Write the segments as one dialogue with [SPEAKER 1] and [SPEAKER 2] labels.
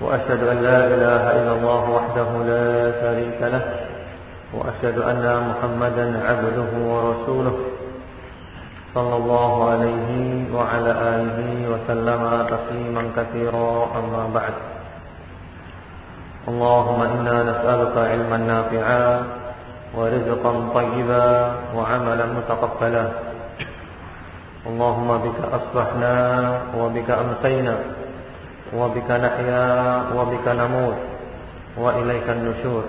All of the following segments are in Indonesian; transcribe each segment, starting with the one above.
[SPEAKER 1] وأشهد أن لا إله إلا الله وحده لا شريك له وأشهد أن محمدا عبده ورسوله صلى الله عليه وعلى آله وسلم تسليما كثيرا أما بعد. اللهم إنا نسألك علما نافعا ورزقا طيبا وعملا متقبلا. اللهم بك أصبحنا وبك أمسينا. وبك نحيا وبك نموت وإليك النشور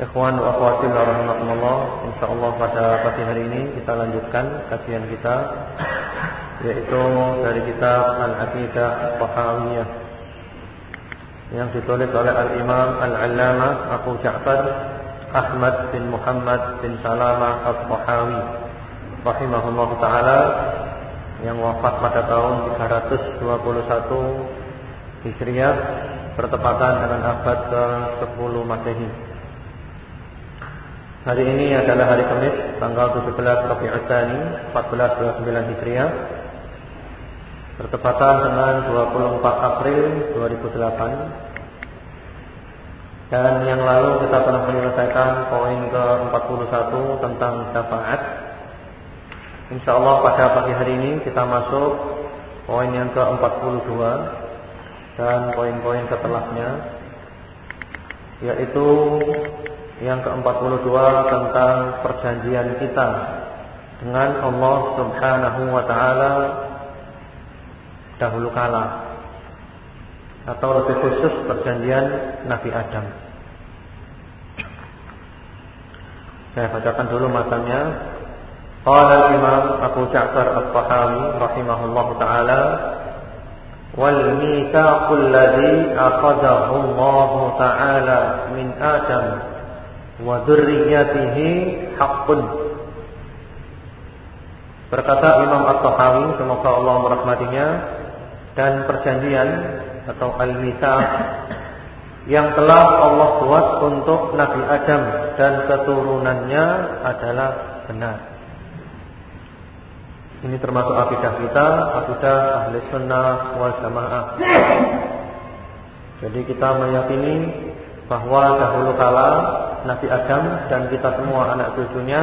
[SPEAKER 1] Ikhwan wa akhwati rahimakumullah, insyaallah pada pagi hari ini kita lanjutkan kajian kita yaitu dari kitab Al-Aqidah At-Tahawiyah yang ditulis oleh Al-Imam Al-Allamah Abu Ja'far Ahmad bin Muhammad bin Salamah At-Tahawi rahimahullah taala yang wafat pada tahun 321 Hijriah bertepatan dengan abad ke-10 Masehi. Hari ini adalah hari Kamis tanggal 17 Rabiul Tsani 1429 Hijriah bertepatan dengan 24 April 2008. Dan yang lalu kita telah menyelesaikan poin ke-41 tentang syafaat Insya Allah pada pagi hari ini kita masuk poin yang ke-42 dan poin-poin setelahnya yaitu yang ke-42 tentang perjanjian kita dengan Allah Subhanahu wa taala dahulu kala atau lebih khusus perjanjian Nabi Adam. Saya bacakan dulu matanya Qala Imam Abu Ja'far At-Tahawi rahimahullahu taala wal mitsaqul ladzi aqadahu Allah taala min Adam wa dzurriyyatihi haqqun Berkata Imam At-Tahawi semoga Allah merahmatinya dan perjanjian atau al-mithaq yang telah Allah buat untuk Nabi Adam dan keturunannya adalah benar ini termasuk akidah kita, akidah ahli sunnah wal jamaah. Jadi kita meyakini bahwa dahulu kala Nabi Adam dan kita semua anak cucunya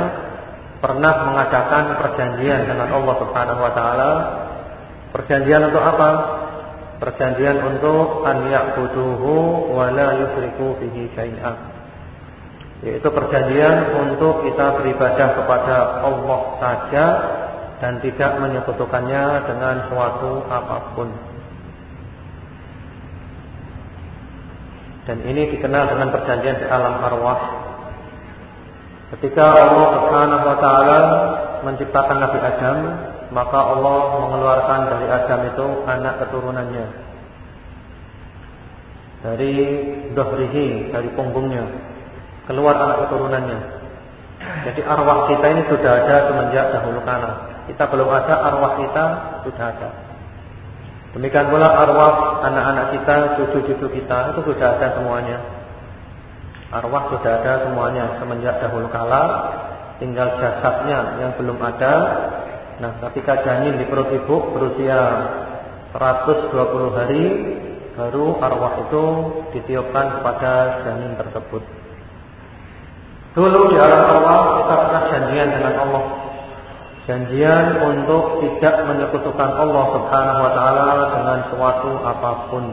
[SPEAKER 1] pernah mengadakan perjanjian dengan Allah Subhanahu wa taala. Perjanjian untuk apa? Perjanjian untuk an ya'buduhu wa la yusyriku bihi. Yaitu perjanjian untuk kita beribadah kepada Allah saja dan tidak menyekutukannya dengan suatu apa pun. Dan ini dikenal dengan perjanjian di alam arwah. Ketika Allah Subhanahu wa taala menciptakan Nabi Adam, maka Allah mengeluarkan dari Adam itu anak keturunannya. Dari dohrihi, dari punggungnya. Keluar anak keturunannya. Jadi arwah kita ini sudah ada semenjak dahulu kala. Kita belum ada, arwah kita sudah ada. Demikian pula arwah anak-anak kita, cucu-cucu kita itu sudah ada semuanya. Arwah sudah ada semuanya semenjak dahulu kala, tinggal jasadnya yang belum ada. Nah, ketika janin di perut ibu berusia 120 hari, baru arwah itu ditiupkan kepada janin tersebut. Dulu di alam arwah kita pernah janjian dengan Allah Janjian untuk tidak menyekutukan Allah Subhanahu wa taala dengan suatu apa pun.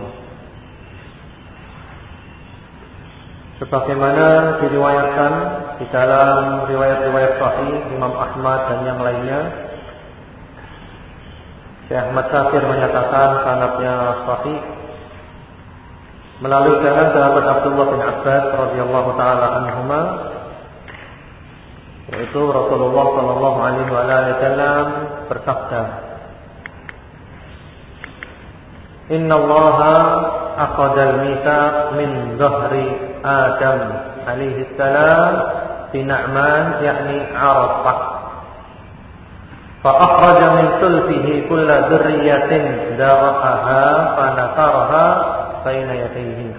[SPEAKER 1] Sebagaimana diriwayatkan di dalam riwayat-riwayat sahih Imam Ahmad dan yang lainnya Syekh Ahmad Syakir menyatakan sanadnya sahih melalui jalan sahabat Abdullah bin Abbas radhiyallahu taala anhuma yaitu Rasulullah Shallallahu Alaihi Wasallam bersabda, Inna Allah aqadal mita min dhahri Adam alaihi salam bina'man yakni Arafah. Min sulfihi kulla dzurriyyatin dara'aha fa nakaraha baina yadayhi.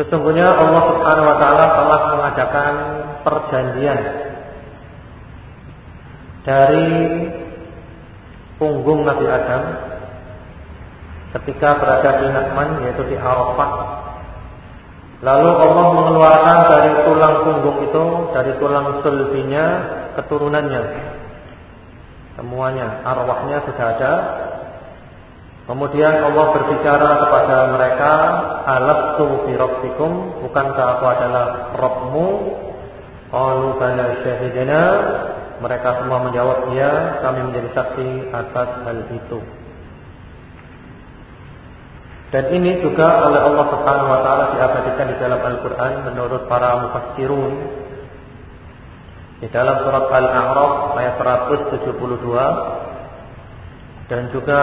[SPEAKER 1] Sesungguhnya Allah Subhanahu wa taala telah mengadakan perjanjian dari punggung Nabi Adam ketika berada di Nakman yaitu di Arafah. Lalu Allah mengeluarkan dari tulang punggung itu, dari tulang sulbinya, keturunannya. Semuanya, arwahnya sudah ada. Kemudian Allah berbicara kepada mereka, Alastu fi rabbikum, bukankah aku adalah Rabbmu? Qalu bala syahidina. Mereka semua menjawab, ya, kami menjadi saksi atas hal itu. Dan ini juga oleh Allah Subhanahu wa taala diabadikan di dalam Al-Qur'an menurut para mufassirun. Di dalam surat Al-A'raf ayat 172 dan juga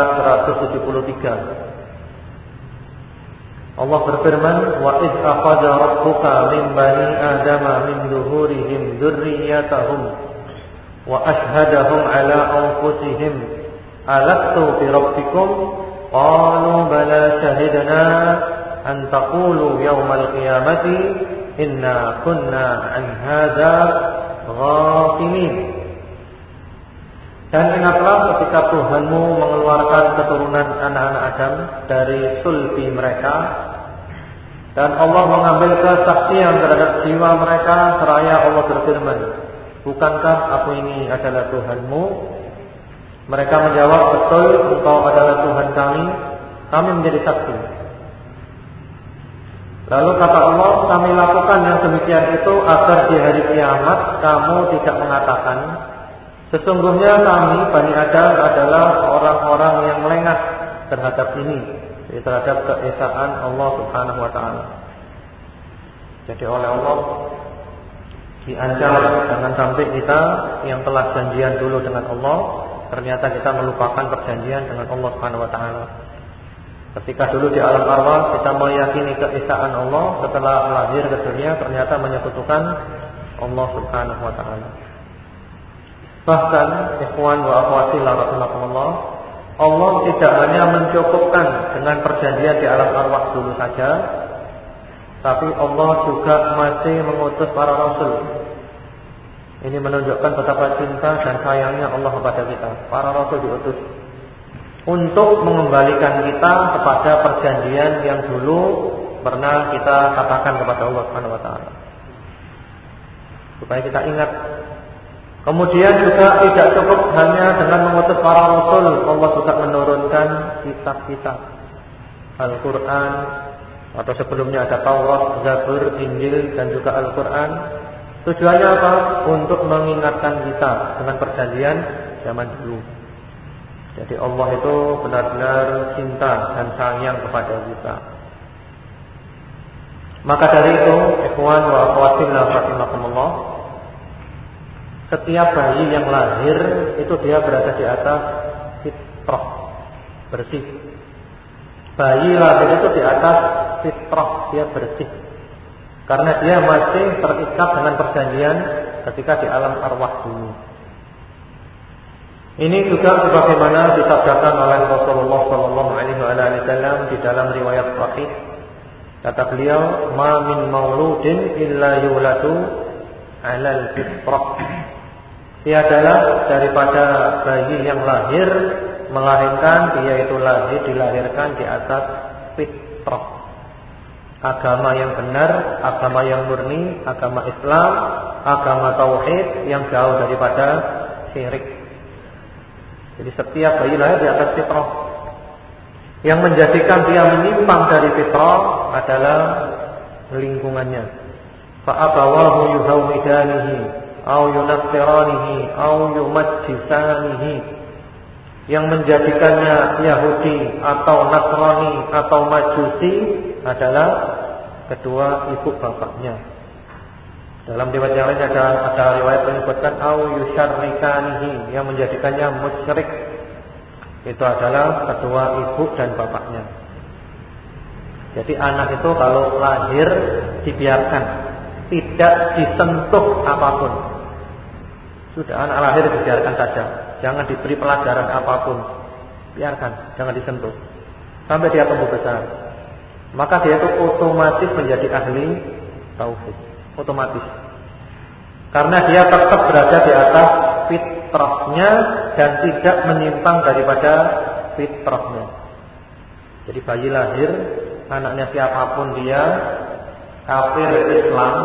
[SPEAKER 1] 173. Allah berfirman, "Wa id akhadha rabbuka min bani adama min zuhurihim dzurriyyatahum wa ashhadahum ala anfusihim alastu bi rabbikum?" Qalu bala shahidna an taqulu yawmal qiyamati inna kunna an hadza ghafilin. Dan ingatlah ketika Tuhanmu mengeluarkan keturunan anak-anak Adam dari sulbi mereka. Dan Allah mengambil kesaksian terhadap jiwa mereka seraya Allah berfirman, Bukankah aku ini adalah Tuhanmu? Mereka menjawab, betul engkau adalah Tuhan kami, kami menjadi saksi. Lalu kata Allah, kami lakukan yang demikian itu agar di hari kiamat kamu tidak mengatakan, sesungguhnya kami Bani Adam adalah orang-orang yang lengah terhadap ini, terhadap keesaan Allah Subhanahu wa taala. Jadi oleh Allah diancam jangan sampai kita yang telah janjian dulu dengan Allah ternyata kita melupakan perjanjian dengan Allah Subhanahu wa taala. Ketika dulu di alam arwah kita meyakini keesaan Allah, setelah lahir ke dunia ternyata menyekutukan Allah Subhanahu wa taala. Bahkan ikhwan wa akhwati rahimakumullah, Allah tidak hanya mencukupkan dengan perjanjian di alam arwah dulu saja, tapi Allah juga masih mengutus para rasul ini menunjukkan betapa cinta dan sayangnya Allah kepada kita. Para rasul diutus untuk mengembalikan kita kepada perjanjian yang dulu pernah kita katakan kepada Allah Subhanahu wa taala. Supaya kita ingat. Kemudian juga tidak cukup hanya dengan mengutus para rasul, Allah juga menurunkan kitab-kitab Al-Qur'an atau sebelumnya ada Taurat, Zabur, Injil dan juga Al-Qur'an Tujuannya apa? Untuk mengingatkan kita dengan perjanjian zaman dulu. Jadi Allah itu benar-benar cinta dan sayang kepada kita. Maka dari itu, ikhwan wa akhwatillah rahimakumullah, setiap bayi yang lahir itu dia berada di atas fitrah, bersih. Bayi lahir itu di atas fitrah, dia bersih. Karena dia masih terikat dengan perjanjian ketika di alam arwah dulu. Ini juga sebagaimana disabdakan oleh Rasulullah Sallallahu Alaihi Wasallam di dalam riwayat Sahih. Kata beliau, "Ma min mauludin illa yuladu alal fitrah." Tiadalah daripada bayi yang lahir melahirkan dia itu lahir dilahirkan di atas fitrah agama yang benar, agama yang murni, agama Islam, agama tauhid yang jauh daripada syirik. Jadi setiap bayi lahir di atas fitrah. Yang menjadikan dia menyimpang dari fitrah adalah lingkungannya. Fa'abawahu yuhawidanihi au yunassiranihi au yumajjisanihi yang menjadikannya Yahudi atau Nasrani atau Majusi adalah kedua ibu bapaknya. Dalam riwayat yang lain ada, ada riwayat menyebutkan au yusyarrikanihi yang menjadikannya musyrik. Itu adalah kedua ibu dan bapaknya. Jadi anak itu kalau lahir dibiarkan, tidak disentuh apa pun. Sudah anak lahir dibiarkan saja, jangan diberi pelajaran apa pun. Biarkan, jangan disentuh. Sampai dia tumbuh besar. Maka dia itu otomatis menjadi ahli tauhid, otomatis. Karena dia tetap berada di atas fitrahnya dan tidak menyimpang daripada fitrahnya. Jadi bayi lahir anaknya siapa pun dia kafir Islam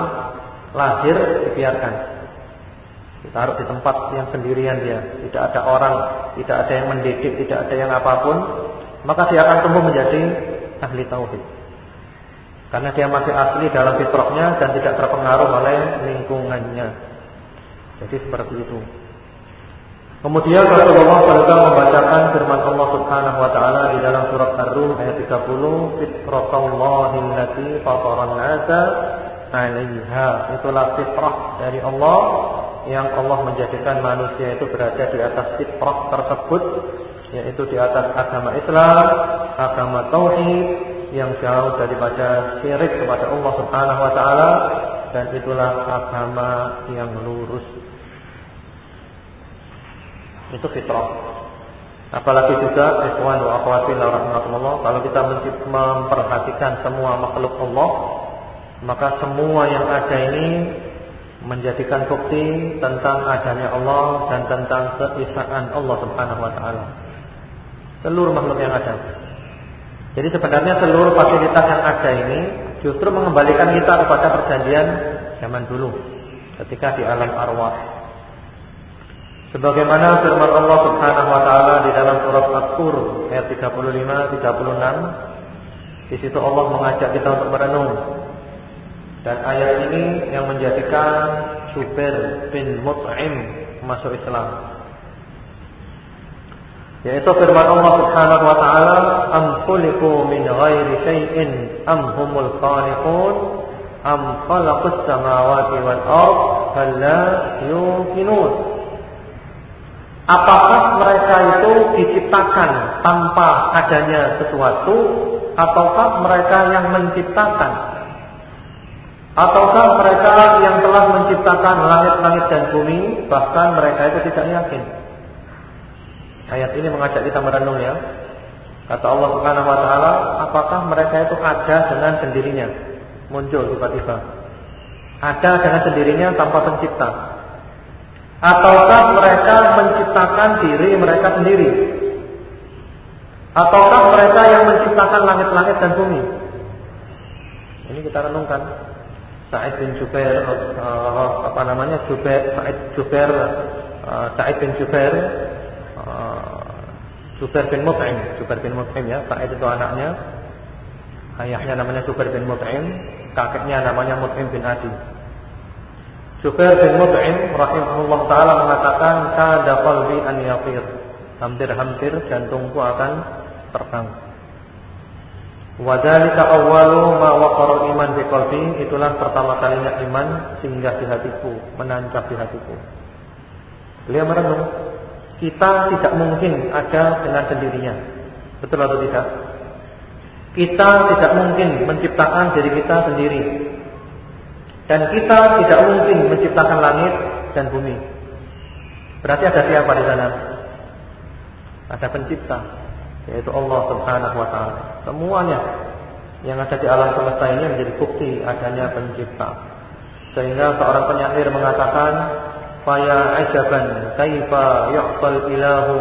[SPEAKER 1] lahir dibiarkan ditaruh di tempat yang sendirian dia. Tidak ada orang tidak ada yang mendidik tidak ada yang apa pun. Maka dia akan tumbuh menjadi ahli tauhid. Karena dia masih asli dalam fitrahnya dan tidak terpengaruh oleh lingkungannya. Jadi seperti itu. Kemudian Rasulullah SAW membacakan firman Allah Subhanahu wa taala di dalam surat Ar-Rum ayat 30, "Fitratallahi allati fataran 'asa 'alaiha." Itulah fitrah dari Allah yang Allah menjadikan manusia itu berada di atas fitrah tersebut, yaitu di atas agama Islam, agama tauhid yang jauh daripada syirik kepada Allah Subhanahu wa taala dan itulah agama yang lurus. Itu fitrah. Apalagi juga ikhwan wa akhwati rahimakumullah, kalau kita memperhatikan semua makhluk Allah, maka semua yang ada ini menjadikan bukti tentang adanya Allah dan tentang keesaan Allah Subhanahu wa taala. Seluruh makhluk yang ada. Jadi sebenarnya seluruh fasilitas yang ada ini justru mengembalikan kita kepada perjanjian zaman dulu ketika di alam arwah. Sebagaimana firman Allah Subhanahu wa taala di dalam surat At-Tur ayat 35 36 di situ Allah mengajak kita untuk merenung. Dan ayat ini yang menjadikan Jubair bin Mut'im masuk Islam. Yaitu firman Allah Subhanahu wa taala, "Am khuliqu min ghairi syai'in am humul khaliqun am khalaqus samawati wal ard bal la yuqinun." Apakah mereka itu diciptakan tanpa adanya sesuatu ataukah mereka yang menciptakan? Ataukah mereka yang telah menciptakan langit-langit dan bumi bahkan mereka itu tidak yakin? Ayat ini mengajak kita merenung ya. Kata Allah Subhanahu wa taala, apakah mereka itu ada dengan sendirinya? Muncul tiba-tiba. Ada dengan sendirinya tanpa pencipta. Ataukah mereka menciptakan diri mereka sendiri? Ataukah mereka yang menciptakan langit-langit dan bumi? Ini kita renungkan. Sa'id bin Jubair uh, apa namanya? Jubair Sa'id Jubair uh, Sa'id bin Jubair uh, Jubair bin Mut'im, Jubair bin Mut'im ya, Sa'id itu anaknya. Ayahnya namanya Jubair bin Mut'im, kakeknya namanya Mut'im bin Adi. Jubair bin Mut'im rahimahullah taala mengatakan kada qalbi an yaqir. Hampir-hampir jantungku akan terbang. Wadhalika awwalu ma waqara iman bi qalbi, itulah pertama kalinya iman singgah di hatiku, menancap di hatiku. Beliau merenung, kita tidak mungkin ada dengan sendirinya. Betul atau tidak? Kita tidak mungkin menciptakan diri kita sendiri. Dan kita tidak mungkin menciptakan langit dan bumi. Berarti ada siapa di sana? Ada pencipta, yaitu Allah Subhanahu wa taala. Semuanya yang ada di alam semesta ini menjadi bukti adanya pencipta. Sehingga seorang penyair mengatakan, "Faya ajaban kaifa yu'tal ilahu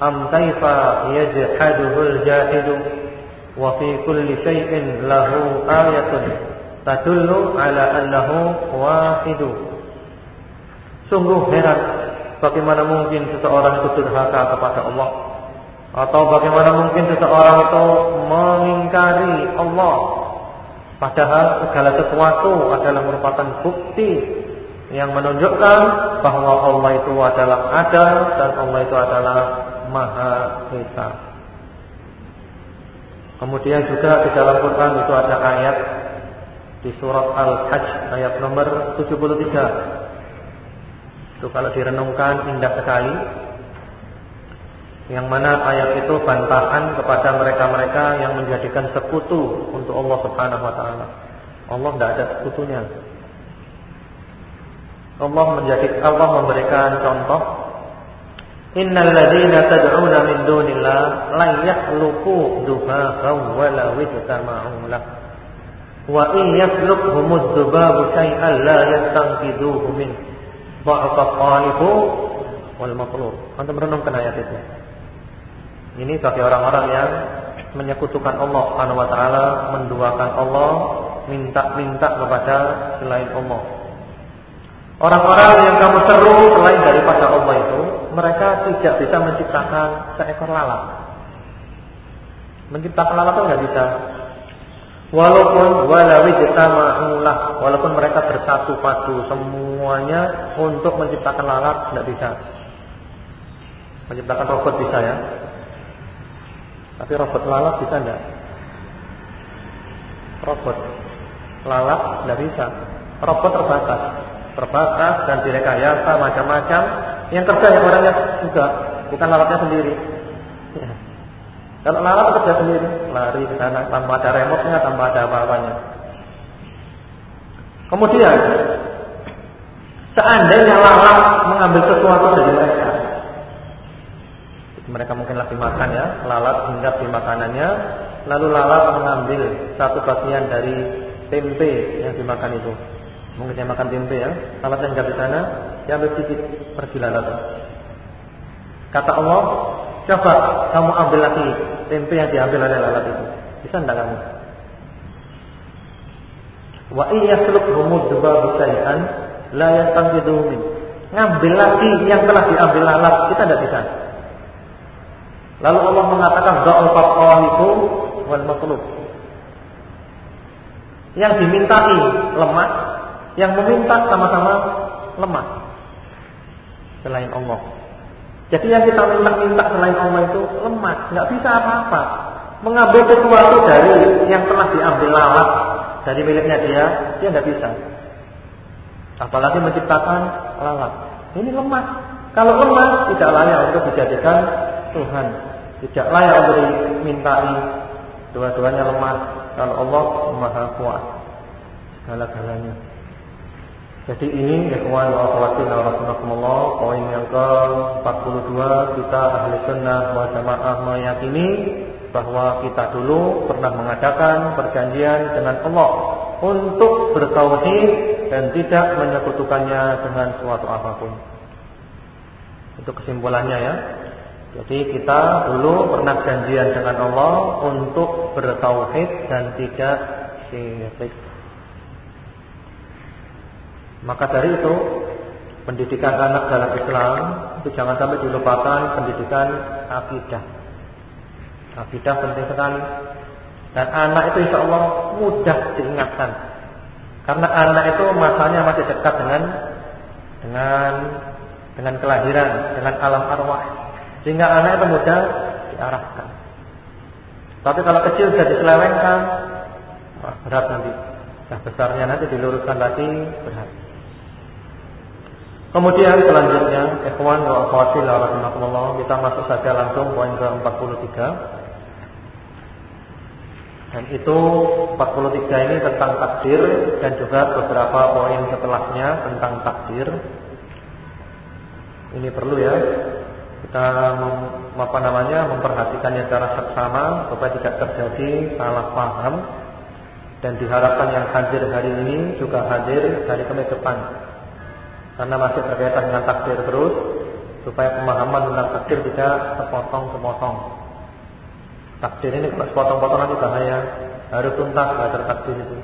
[SPEAKER 1] am kaifa yajhaduhul jahidu wa fi kulli shay'in lahu ayatun tadullu ala annahu wahidu. Sungguh heran bagaimana mungkin seseorang itu durhaka kepada Allah atau bagaimana mungkin seseorang itu mengingkari Allah padahal segala sesuatu adalah merupakan bukti yang menunjukkan bahwa Allah itu adalah ada dan Allah itu adalah Maha Esa. Kemudian juga di dalam Quran itu ada ayat di surat Al-Hajj ayat nomor 73. Itu kalau direnungkan indah sekali. Yang mana ayat itu bantahan kepada mereka-mereka yang menjadikan sekutu untuk Allah Subhanahu wa taala. Allah tidak ada sekutunya. Allah menjadi Allah memberikan contoh Innal ladzina tad'una min dunillah la yakhluqu dhubaban wa la yajtama'u. Wa in yakhluqhumud dhubabu shay'an la yastanqidhuhu min dha'fa qalibu wal matlub. Anda merenungkan ayat itu. Ini bagi orang-orang yang menyekutukan Allah Subhanahu wa taala, menduakan Allah, minta-minta kepada selain Allah. Orang-orang yang kamu seru selain daripada Allah itu, mereka tidak bisa menciptakan seekor lalat. Menciptakan lalat itu nggak bisa. Walaupun walawi walaupun mereka bersatu padu semuanya untuk menciptakan lalat nggak bisa. Menciptakan robot bisa ya, tapi robot lalat bisa enggak? Robot lalat enggak bisa. Robot terbatas. Terbatas dan direkayasa macam-macam. Yang kerja yang orangnya juga, bukan lalatnya sendiri. Ya. Kalau lalat kerja sendiri, lari ke sana tanpa ada remote-nya, tanpa ada apa-apanya. Kemudian, seandainya lalat mengambil sesuatu dari mereka, mereka mungkin lagi makan ya, lalat hinggap di makanannya, lalu lalat mengambil satu bagian dari tempe yang dimakan itu. Mungkin dia makan tempe ya, lalat yang hinggap di sana, dia ambil sedikit, pergi lalat. Kata Allah, coba kamu ambil lagi tempe yang diambil oleh lalat itu. Bisa enggak kamu? Wa iya rumud dua syai'an la yastanqidhu min. Ngambil lagi yang telah diambil lalat, kita tidak bisa. Lalu Allah mengatakan dha'ufat qalibu wal matlub. Yang dimintai lemah, yang meminta sama-sama lemah. Selain Allah. Jadi yang kita minta-minta selain Allah itu lemah, nggak bisa apa-apa. Mengambil sesuatu dari yang telah diambil lalat dari miliknya dia, dia nggak bisa. Apalagi menciptakan lalat. Ini lemah. Kalau lemah tidak layak untuk dijadikan Tuhan. Tidak layak untuk dimintai Dua-duanya lemah. Kalau Allah maha kuat. Segala-galanya. Jadi ini Ikhwan wa akhwati Rasulullah Poin yang ke-42 Kita ahli sunnah wa jamaah meyakini Bahwa kita dulu pernah mengadakan perjanjian dengan Allah Untuk bertauhid Dan tidak menyekutukannya dengan suatu apa pun. Itu kesimpulannya ya jadi kita dulu pernah janjian dengan Allah untuk bertauhid dan tidak syirik. Maka dari itu pendidikan anak dalam Islam itu jangan sampai dilupakan pendidikan akidah. Akidah penting sekali. Dan anak itu insya Allah mudah diingatkan. Karena anak itu masanya masih dekat dengan dengan dengan kelahiran, dengan alam arwah. Sehingga anak mudah diarahkan. Tapi kalau kecil sudah diselewengkan, berat nanti. Nah besarnya nanti diluruskan lagi berat. Kemudian selanjutnya, ikhwan wa akhwati rahimakumullah, kita masuk saja langsung poin ke-43. Dan itu 43 ini tentang takdir dan juga beberapa poin setelahnya tentang takdir. Ini perlu ya kita mem, apa namanya memperhatikannya secara seksama supaya tidak terjadi salah paham dan diharapkan yang hadir hari ini juga hadir dari Kamis depan karena masih berkaitan dengan takdir terus supaya pemahaman tentang takdir tidak sepotong-sepotong. Takdir ini kalau sepotong-potong nanti bahaya harus tuntas belajar takdir itu.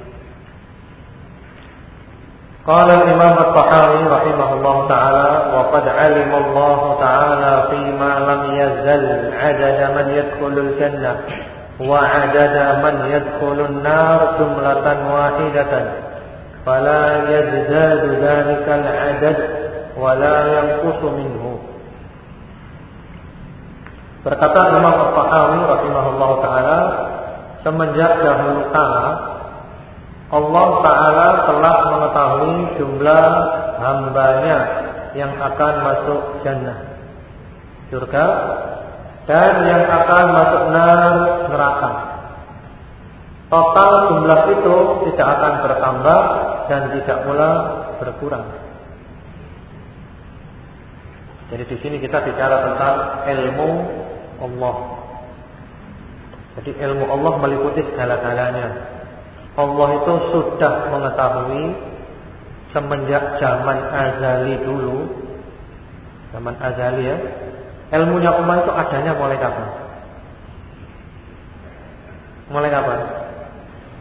[SPEAKER 1] قال الإمام الطحاوي رحمه الله تعالى وقد علم الله تعالى فيما لم يزل عدد من يدخل الجنة وعدد من يدخل النار جملة واحدة فلا يزداد ذلك العدد ولا ينقص منه Berkata Imam Al-Tahawi rahimahullah taala semenjak dahulu kala Allah Ta'ala telah mengetahui jumlah hambanya yang akan masuk jannah surga dan yang akan masuk neraka. Total jumlah itu tidak akan bertambah dan tidak pula berkurang. Jadi di sini kita bicara tentang ilmu Allah. Jadi ilmu Allah meliputi segala-galanya. Allah itu sudah mengetahui semenjak zaman azali dulu, zaman azali ya, ilmunya Allah itu adanya mulai kapan? Mulai kapan?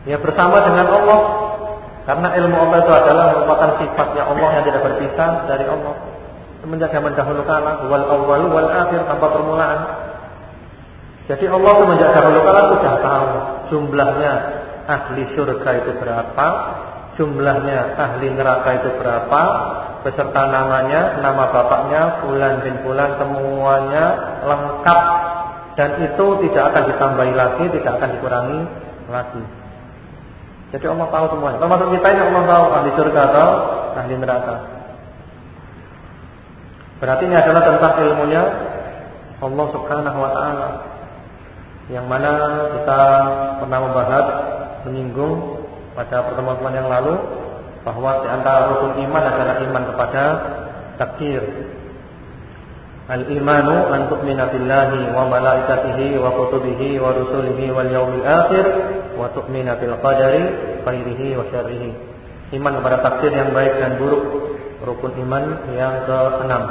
[SPEAKER 1] Ya bersama dengan Allah. Karena ilmu Allah itu adalah merupakan sifatnya Allah yang tidak berpisah dari Allah. Semenjak zaman dahulu kala, wal awal wal akhir tanpa permulaan. Jadi Allah semenjak dahulu kala sudah tahu jumlahnya ahli surga itu berapa, jumlahnya ahli neraka itu berapa, beserta namanya, nama bapaknya, bulan bin bulan, semuanya lengkap dan itu tidak akan ditambahi lagi, tidak akan dikurangi lagi. Jadi Allah tahu semuanya. Termasuk kita ini Allah tahu ahli surga atau ahli neraka. Berarti ini adalah tentang ilmunya Allah Subhanahu wa taala. Yang mana kita pernah membahas menyinggung pada pertemuan yang lalu bahwa di antara rukun iman adalah iman kepada takdir. Al-imanu an tu'mina billahi wa malaikatihi wa kutubihi wa rusulihi wal yaumil akhir wa tu'mina bil qadari khairihi wa syarrihi. Iman kepada takdir yang baik dan buruk, rukun iman yang keenam.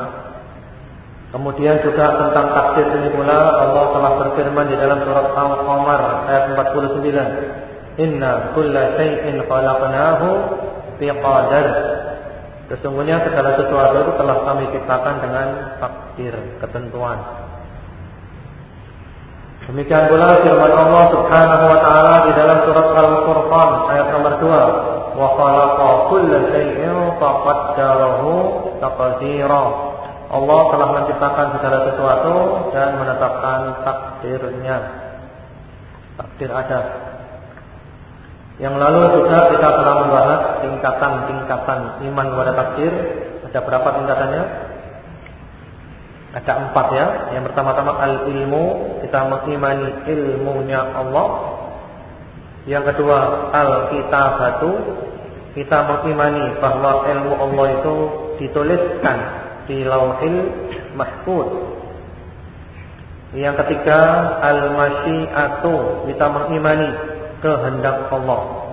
[SPEAKER 1] Kemudian juga tentang takdir ini pula Allah telah berfirman di dalam surat Al-Qamar ayat 49. Inna kulla shay'in khalaqnahu fi qadar. Sesungguhnya segala sesuatu itu telah kami ciptakan dengan takdir, ketentuan. Demikian pula firman Allah Subhanahu wa taala di dalam surat Al-Furqan ayat nomor 2, "Wa khalaqa kulla shay'in faqaddarahu taqdira." Allah telah menciptakan segala sesuatu dan menetapkan takdirnya. Takdir ada. Yang lalu juga kita telah membahas tingkatan-tingkatan iman kepada takdir. Ada berapa tingkatannya? Ada empat ya. Yang pertama-tama al-ilmu, kita mengimani ilmunya Allah. Yang kedua al-kitabatu, kita mengimani bahwa ilmu Allah itu dituliskan di lauhil mahfud. Yang ketiga al-masyiatu, kita mengimani kehendak Allah.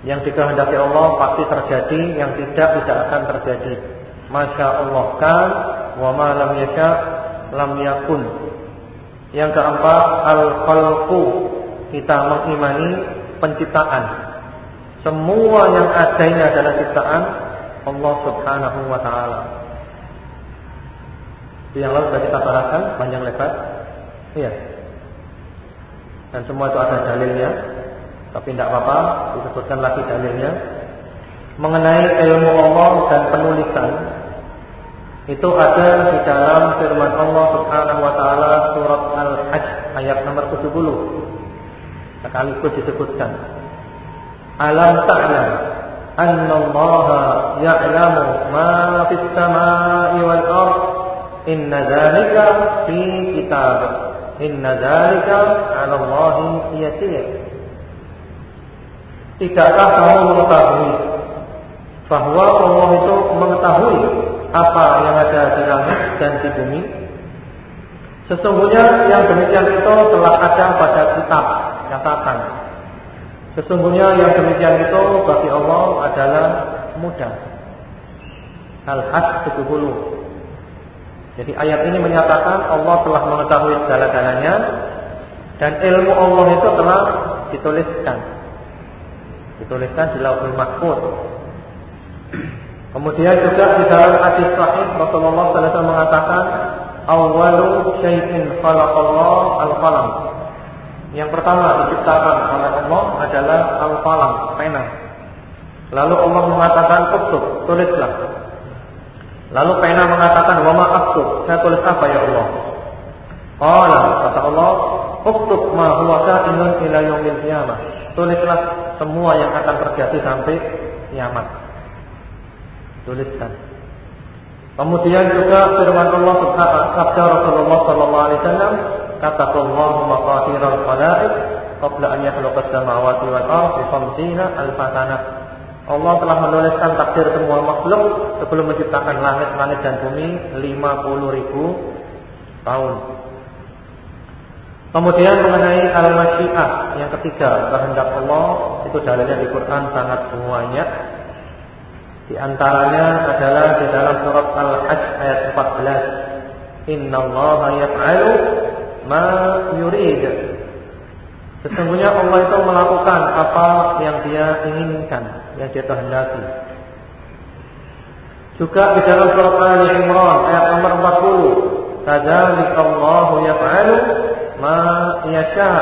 [SPEAKER 1] Yang dikehendaki Allah pasti terjadi, yang tidak tidak akan terjadi. Masya Allah kan, wa ma lam lam yakun. Yang keempat al-khalqu, kita mengimani penciptaan. Semua yang ada ini adalah ciptaan Allah Subhanahu wa taala. Yang lalu sudah kita bahaskan panjang lebar. Iya. Dan semua itu ada dalilnya. Tapi tidak apa-apa, disebutkan lagi dalilnya. Mengenai ilmu Allah dan penulisan itu ada di dalam firman Allah Subhanahu wa taala surat Al-Hajj ayat nomor 70. Sekaligus disebutkan. Alam ta'lam anna Allah ya'lamu ma fis samai wal ard inna dzalika fi kitab inna dzalika 'ala Allah yasir Tidakkah kamu mengetahui bahwa Allah itu mengetahui apa yang ada di langit dan di bumi? Sesungguhnya yang demikian itu telah ada pada kitab catatan. Sesungguhnya yang demikian itu bagi Allah adalah mudah. Al-Hajj 70. Jadi ayat ini menyatakan Allah telah mengetahui segala-galanya dan ilmu Allah itu telah dituliskan dituliskan di Lauhul Mahfuz. Kemudian juga di dalam hadis sahih Rasulullah SAW mengatakan awwalu syai'in khalaqallah al-qalam. Yang pertama diciptakan oleh Allah adalah al-qalam, pena. Lalu Allah mengatakan uktub, tulislah. Lalu pena mengatakan wa ma aktub, saya tulis apa ya Allah? Qala kata Allah, uktub ma huwa ka'inun ila yaumil qiyamah. Tulislah semua yang akan terjadi sampai kiamat. Tuliskan. Kemudian juga firman Allah Subhanahu Rasulullah sallallahu alaihi wasallam, katakallahu maqadirul khalaiq qabla an yakhluqas samawati wal ardi khamsina alf. Allah telah menuliskan takdir semua makhluk sebelum menciptakan langit-langit dan bumi 50 ribu tahun. Kemudian mengenai al-masyiah yang ketiga, kehendak Allah itu dalilnya di Quran sangat banyak. Di antaranya adalah di dalam surat Al-Hajj ayat 14. Innallaha yaf'alu ma yurid. Sesungguhnya Allah itu melakukan apa yang Dia inginkan, yang Dia kehendaki. Juga di dalam surat Al Imran ayat nomor 40, "Kadzalikallahu yaf'alu ma yasha."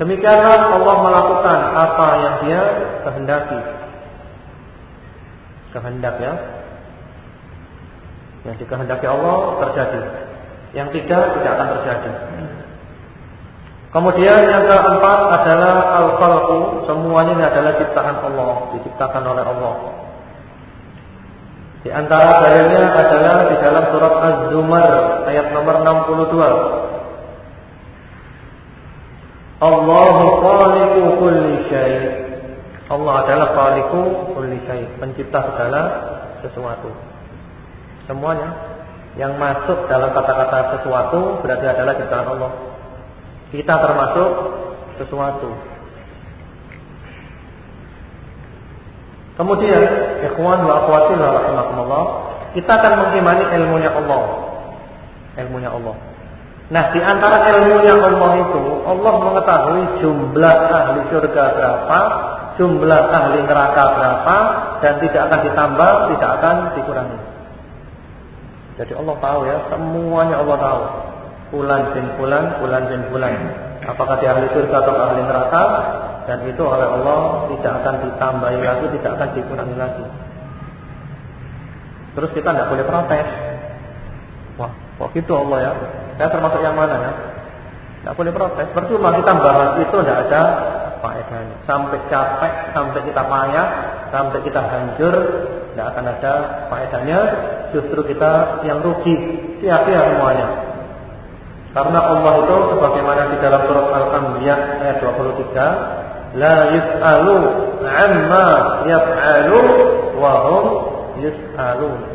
[SPEAKER 1] Demikianlah Allah melakukan apa yang Dia kehendaki. Kehendak ya. Yang dikehendaki Allah terjadi. Yang tidak tidak akan terjadi. Kemudian yang keempat adalah al-khalqu, semuanya ini adalah ciptaan Allah, diciptakan oleh Allah. Di antara dalilnya adalah di dalam surat Az-Zumar ayat nomor 62. Allahu khaliqu kulli syai. Allah adalah khaliqu kulli syai, pencipta segala sesuatu. Semuanya yang masuk dalam kata-kata sesuatu berarti adalah ciptaan Allah. Kita termasuk sesuatu. Kemudian, ikhwan wa akhwati rahimakumullah, kita akan mengimani ilmunya Allah. Ilmunya Allah. Nah, di antara ilmunya Allah itu, Allah mengetahui jumlah ahli surga berapa, jumlah ahli neraka berapa, dan tidak akan ditambah, tidak akan dikurangi. Jadi Allah tahu ya, semuanya Allah tahu. Fulan bin Fulan, Fulan bin Fulan. Apakah dia ahli surga atau ahli neraka? Dan itu oleh Allah tidak akan ditambahi lagi, tidak akan dikurangi lagi. Terus kita tidak boleh protes. Wah, kok gitu Allah ya? Saya termasuk yang mana ya? Tidak boleh protes. Percuma kita bahas itu tidak ada faedahnya. Sampai capek, sampai kita payah, sampai kita hancur, tidak akan ada faedahnya. Justru kita yang rugi, sia-sia semuanya. Karena Allah itu sebagaimana di dalam surat Al-Anbiya ayat 23, la yus'alu amma yaf'alu wa hum yus'alun.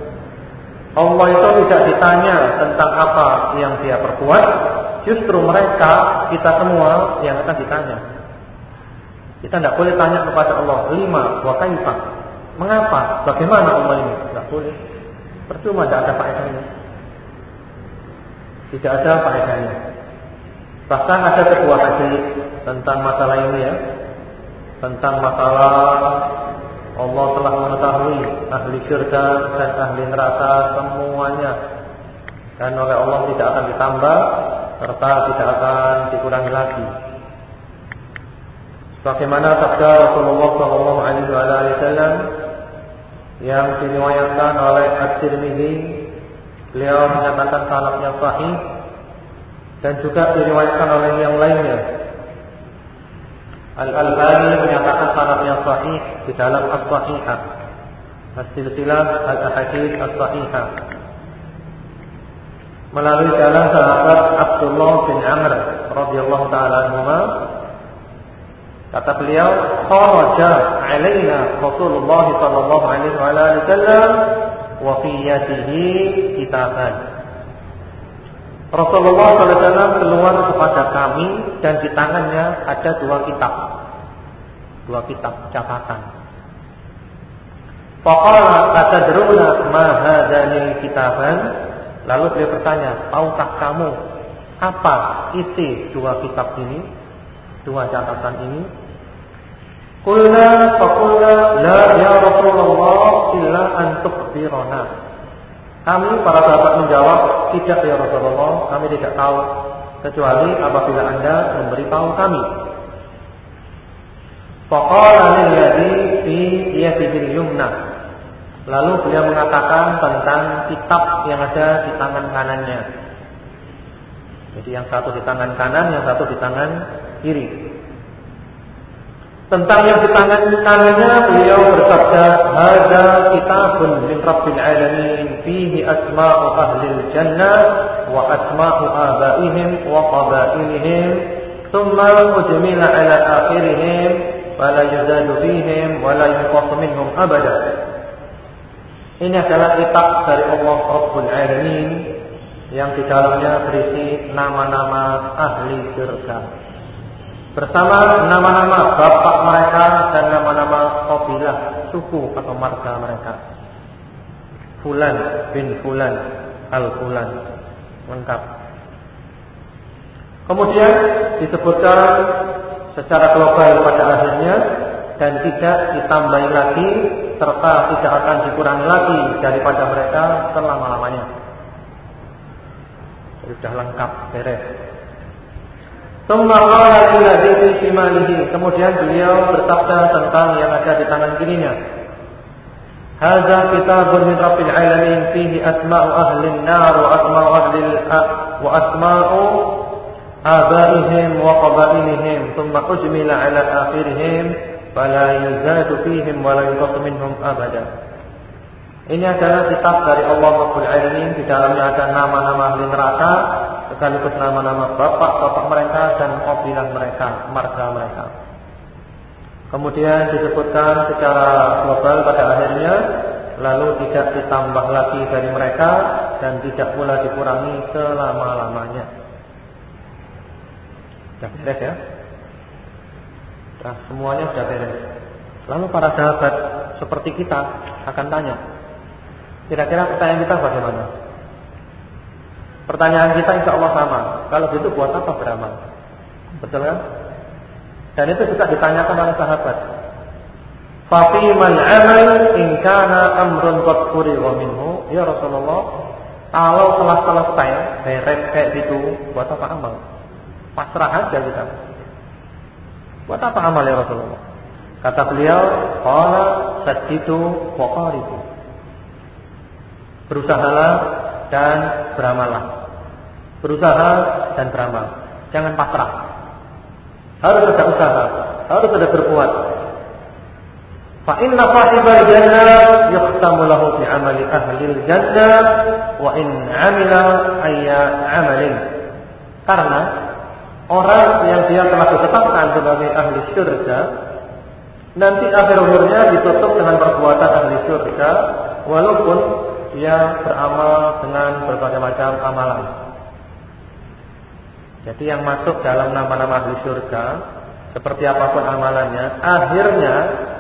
[SPEAKER 1] Allah itu tidak ditanya tentang apa yang dia perbuat, justru mereka kita semua yang akan ditanya. Kita tidak boleh tanya kepada Allah lima wa kaifa. Mengapa? Bagaimana Allah ini? Tidak boleh. Percuma tidak ada faedahnya. Tidak ada faedahnya. Bahkan ada sebuah hadis tentang masalah ini ya. Tentang masalah Allah telah mengetahui ahli syurga dan ahli neraka semuanya. Dan oleh Allah tidak akan ditambah serta tidak akan dikurangi lagi. Bagaimana sabda Rasulullah Shallallahu Alaihi Wasallam yang diriwayatkan oleh At-Tirmidzi Beliau menyatakan sanadnya sahih dan juga diriwayatkan oleh yang lainnya. Al-Albani menyatakan sanadnya sahih di dalam As-Sahihah. As-Silsilah Al-Ahadits As-Sahihah. Melalui jalan sahabat Abdullah bin Amr radhiyallahu taala anhuma kata beliau kharaja alaina Rasulullah sallallahu alaihi wasallam wafiyatihi kitaban. Rasulullah SAW keluar kepada kami dan di tangannya ada dua kitab. Dua kitab catatan. Faqala atadruna ma hadzani kitaban? Lalu beliau bertanya, "Tahukah kamu apa isi dua kitab ini? Dua catatan ini?" Qulna faqulna la ya Rasulullah illa an tukhbirana. Kami para sahabat menjawab, tidak ya Rasulullah, kami tidak tahu kecuali apabila Anda memberitahu kami. Lalu beliau mengatakan tentang kitab yang ada di tangan kanannya. Jadi yang satu di tangan kanan, yang satu di tangan kiri. Tentang yang di tangannya beliau bersabda, "Hada kitabun min Rabbil alamin fihi asma'u ahli jannah wa asma'u abaihim wa qabailihim, thumma ujmila ala akhirihim, fala yuzadu fihim wa la yunqasu minhum abada." Ini adalah kitab dari Allah Rabbul Alamin yang di dalamnya berisi nama-nama ahli surga bersama nama-nama bapak mereka dan nama-nama kabilah suku atau marga mereka. Fulan bin Fulan al Fulan lengkap. Kemudian disebutkan secara global pada akhirnya dan tidak ditambahi lagi serta tidak akan dikurangi lagi daripada mereka selama-lamanya. Sudah lengkap beres. Kemudian beliau bersabda tentang yang ada di tangan kirinya. Hadza kitabun min Rabbil alamin fihi asma'u ahli an-nar wa asma'u ahli wa asma'u abaihim wa qabailihim thumma ujmila ala akhirihim fala yuzadu fihim wa la minhum abada. Ini adalah kitab dari Allah Rabbul Alamin di dalamnya ada nama-nama ahli neraka sekaligus nama-nama bapak-bapak mereka dan kabilah mereka, marga mereka. Kemudian disebutkan secara global pada akhirnya lalu tidak ditambah lagi dari mereka dan tidak pula dikurangi selama-lamanya. Sudah beres ya? Nah, semuanya sudah beres. Lalu para sahabat seperti kita akan tanya, kira-kira pertanyaan kita bagaimana? Pertanyaan kita insya Allah sama. Kalau gitu buat apa beramal? Betul kan? Dan itu juga ditanyakan oleh sahabat. Fafi man amal in kana amrun qad furiga minhu ya Rasulullah kalau telah selesai beres kayak gitu buat apa amal pasrah aja kita buat apa amal ya Rasulullah kata beliau qala sajidu wa qaribu berusahalah dan beramalah Berusaha dan beramal. Jangan pasrah. Harus ada usaha, harus ada berbuat. Fa inna sahibal jannah yuhtamu lahu fi amali ahli jannah wa in amila ayya amalin. Karena orang yang dia telah ditetapkan sebagai ahli surga nanti akhir umurnya ditutup dengan perbuatan ahli surga walaupun dia beramal dengan berbagai macam amalan. Jadi yang masuk dalam nama-nama ahli surga seperti apa pun amalannya, akhirnya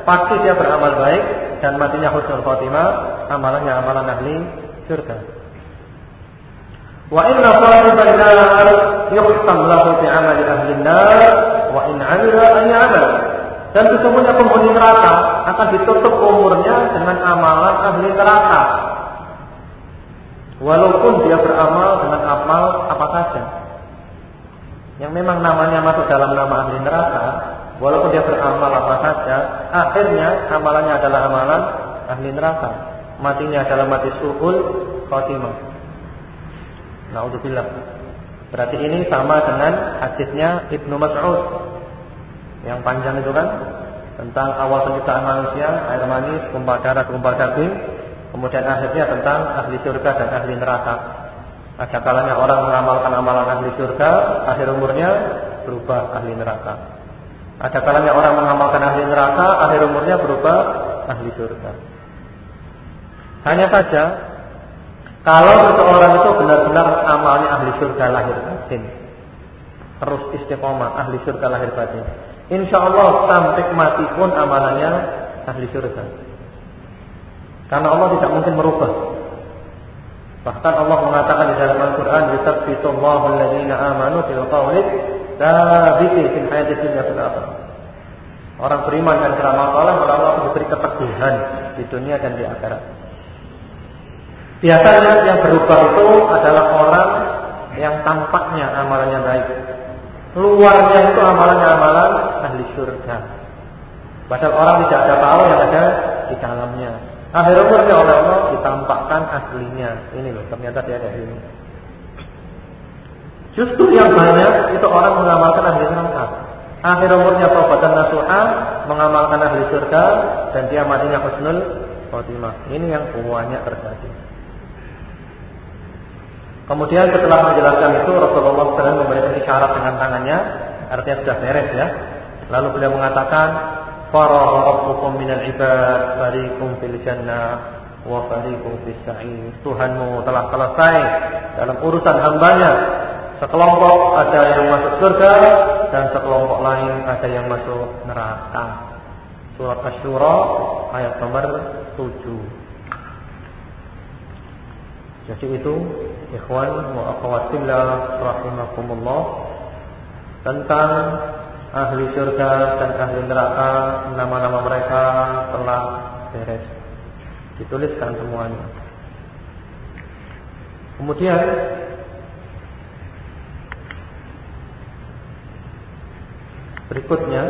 [SPEAKER 1] pasti dia beramal baik dan matinya husnul khotimah, amalannya amalan ahli surga. Wa inna sahiban nar lahu fi amali wa in. Dan sesungguhnya penghuni neraka akan ditutup umurnya dengan amalan ahli neraka. Walaupun dia beramal dengan amal apa saja yang memang namanya masuk dalam nama ahli neraka, walaupun dia beramal apa saja, akhirnya amalannya adalah amalan ahli neraka. Matinya adalah mati suhul khotimah. Naudzubillah. Berarti ini sama dengan hadisnya Ibnu Mas'ud yang panjang itu kan tentang awal penciptaan manusia, air mani, tumpah darah, tumpah daging, kemudian akhirnya tentang ahli surga dan ahli neraka. Ada kalanya orang mengamalkan amalan ahli surga, akhir umurnya berubah ahli neraka. Ada kalanya orang mengamalkan ahli neraka, akhir umurnya berubah ahli surga. Hanya saja kalau seseorang itu benar-benar amalnya ahli surga lahir batin, terus istiqomah ahli surga lahir batin, insya Allah sampai mati pun amalannya ahli surga. Karena Allah tidak mungkin merubah Bahkan Allah mengatakan di dalam Al-Quran, "Yusabbitu Allahu alladziina amanu fil qawli tsabiti fil hayati dunya fil akhirah." Orang beriman dan beramal saleh Allah diberi keteguhan di dunia dan di akhirat. Biasanya yang berubah itu adalah orang yang tampaknya amalannya baik. Luarnya itu amalannya amalan ahli surga. Padahal orang tidak ada tahu yang ada di dalamnya. Akhir umurnya oleh Allah ditampakkan aslinya. Ini loh, ternyata dia ada ini. Justru yang banyak itu orang mengamalkan ahli neraka. Akhir umurnya taubatan nasuha, mengamalkan ahli surga dan dia matinya husnul khotimah. Ini yang semuanya terjadi. Kemudian setelah menjelaskan itu Rasulullah SAW memberikan isyarat dengan tangannya, artinya sudah beres ya. Lalu beliau mengatakan, "Faragha rabbukum minal ibad, fariqum fil jannah wa fariqum fis sa'ir." Tuhanmu telah selesai dalam urusan hambanya Sekelompok ada yang masuk surga dan sekelompok lain ada yang masuk neraka. Surat Asy-Syura ayat nomor 7. Jadi itu ikhwan wa akhwat fillah rahimakumullah tentang ahli surga dan ahli neraka nama-nama mereka telah beres dituliskan semuanya. Kemudian Berikutnya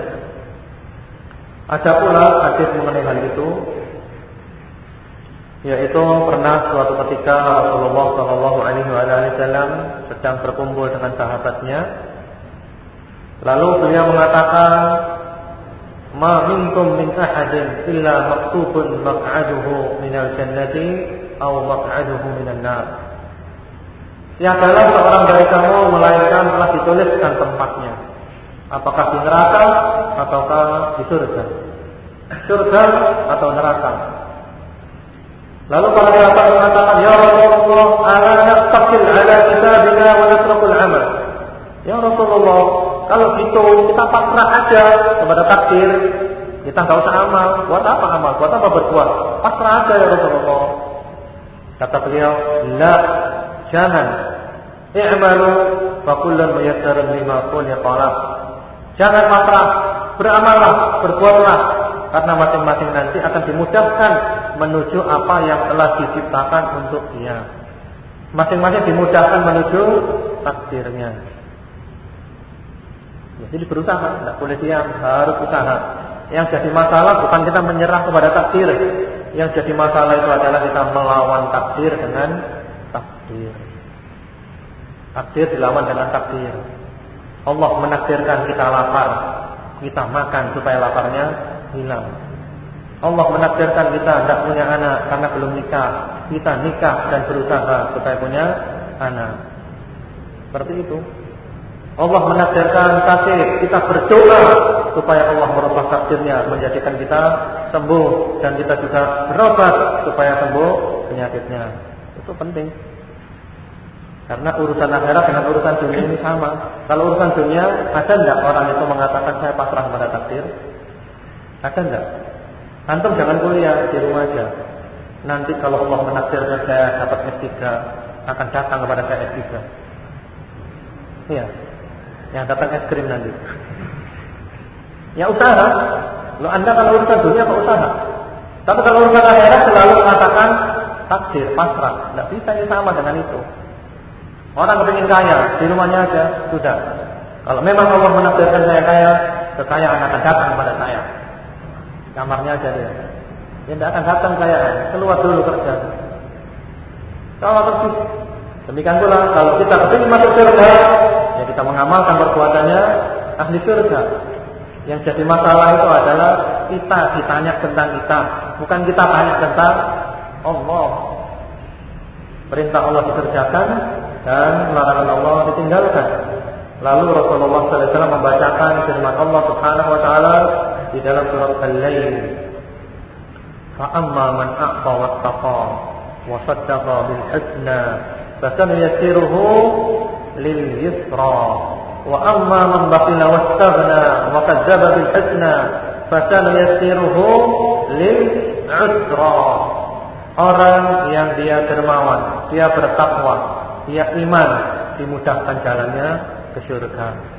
[SPEAKER 1] ada pula hadis mengenai hal itu yaitu pernah suatu ketika Rasulullah Shallallahu Alaihi Wasallam sedang berkumpul dengan sahabatnya lalu beliau mengatakan ma minkum min ahadin illa maktubun maq'aduhu minal jannati atau maq'aduhu minan nar Tiadalah seorang dari kamu melainkan telah dituliskan tempatnya Apakah di neraka ataukah di surga? Surga atau neraka? Lalu para sahabat mengatakan, Ya Rasulullah, ala nastaqil ala kitabina wa nasraqul amal. Ya Rasulullah, kalau gitu kita pasrah aja kepada takdir. Kita nggak usah amal. Buat apa amal? Buat apa berbuat? Pasrah aja ya Rasulullah. Kata beliau, La, jangan. I'malu fa kullun muyassarun lima khuliqa Jangan pasrah, beramallah, berbuatlah karena masing-masing nanti akan dimudahkan menuju apa yang telah diciptakan untuk dia. Masing-masing dimudahkan menuju takdirnya. Jadi berusaha, tidak boleh diam, harus usaha. Yang jadi masalah bukan kita menyerah kepada takdir. Yang jadi masalah itu adalah kita melawan takdir dengan takdir. Takdir dilawan dengan takdir. Allah menakdirkan kita lapar, kita makan supaya laparnya hilang. Allah menakdirkan kita tidak punya anak karena belum nikah, kita nikah dan berusaha supaya punya anak. Seperti itu. Allah menakdirkan sakit, kita berdoa supaya Allah merubah takdirnya menjadikan kita sembuh dan kita juga berobat supaya sembuh penyakitnya. Itu penting. Karena urusan akhirat dengan urusan dunia ini sama. Kalau urusan dunia, ada enggak orang itu mengatakan saya pasrah pada takdir? Ada enggak? Antum jangan kuliah di rumah aja. Nanti kalau Allah menakdirkan saya dapat S3, akan datang kepada saya S3. Iya. Yang datang es krim nanti. Ya usaha. Lo Anda kalau urusan dunia apa usaha? Tapi kalau urusan akhirat selalu mengatakan takdir, pasrah. Tidak bisa ini sama dengan itu. Orang kepingin kaya, di rumahnya aja, sudah. Kalau memang Allah menakdirkan saya kaya, kekayaan akan datang kepada saya. Kamarnya aja dia. Dia tidak akan datang kaya, keluar dulu kerja. Kalau persis. Demikian pula kalau kita kepingin masuk surga, ya kita mengamalkan perbuatannya ahli surga. Yang jadi masalah itu adalah kita ditanya tentang kita, bukan kita tanya tentang Allah. Perintah Allah dikerjakan, dan larangan Allah ditinggalkan. Lalu Rasulullah SAW membacakan firman Allah Subhanahu Wa Taala di dalam surat Al-Lail. فأما من أعطى واتقى وصدق بالحسنى فسنيسره lil yusra wa amma man baqila wastaghna wa kadzdzaba bil husna fasanuyassiruhu lil usra orang yang dia dermawan dia bertakwa dia iman dimudahkan jalannya ke surga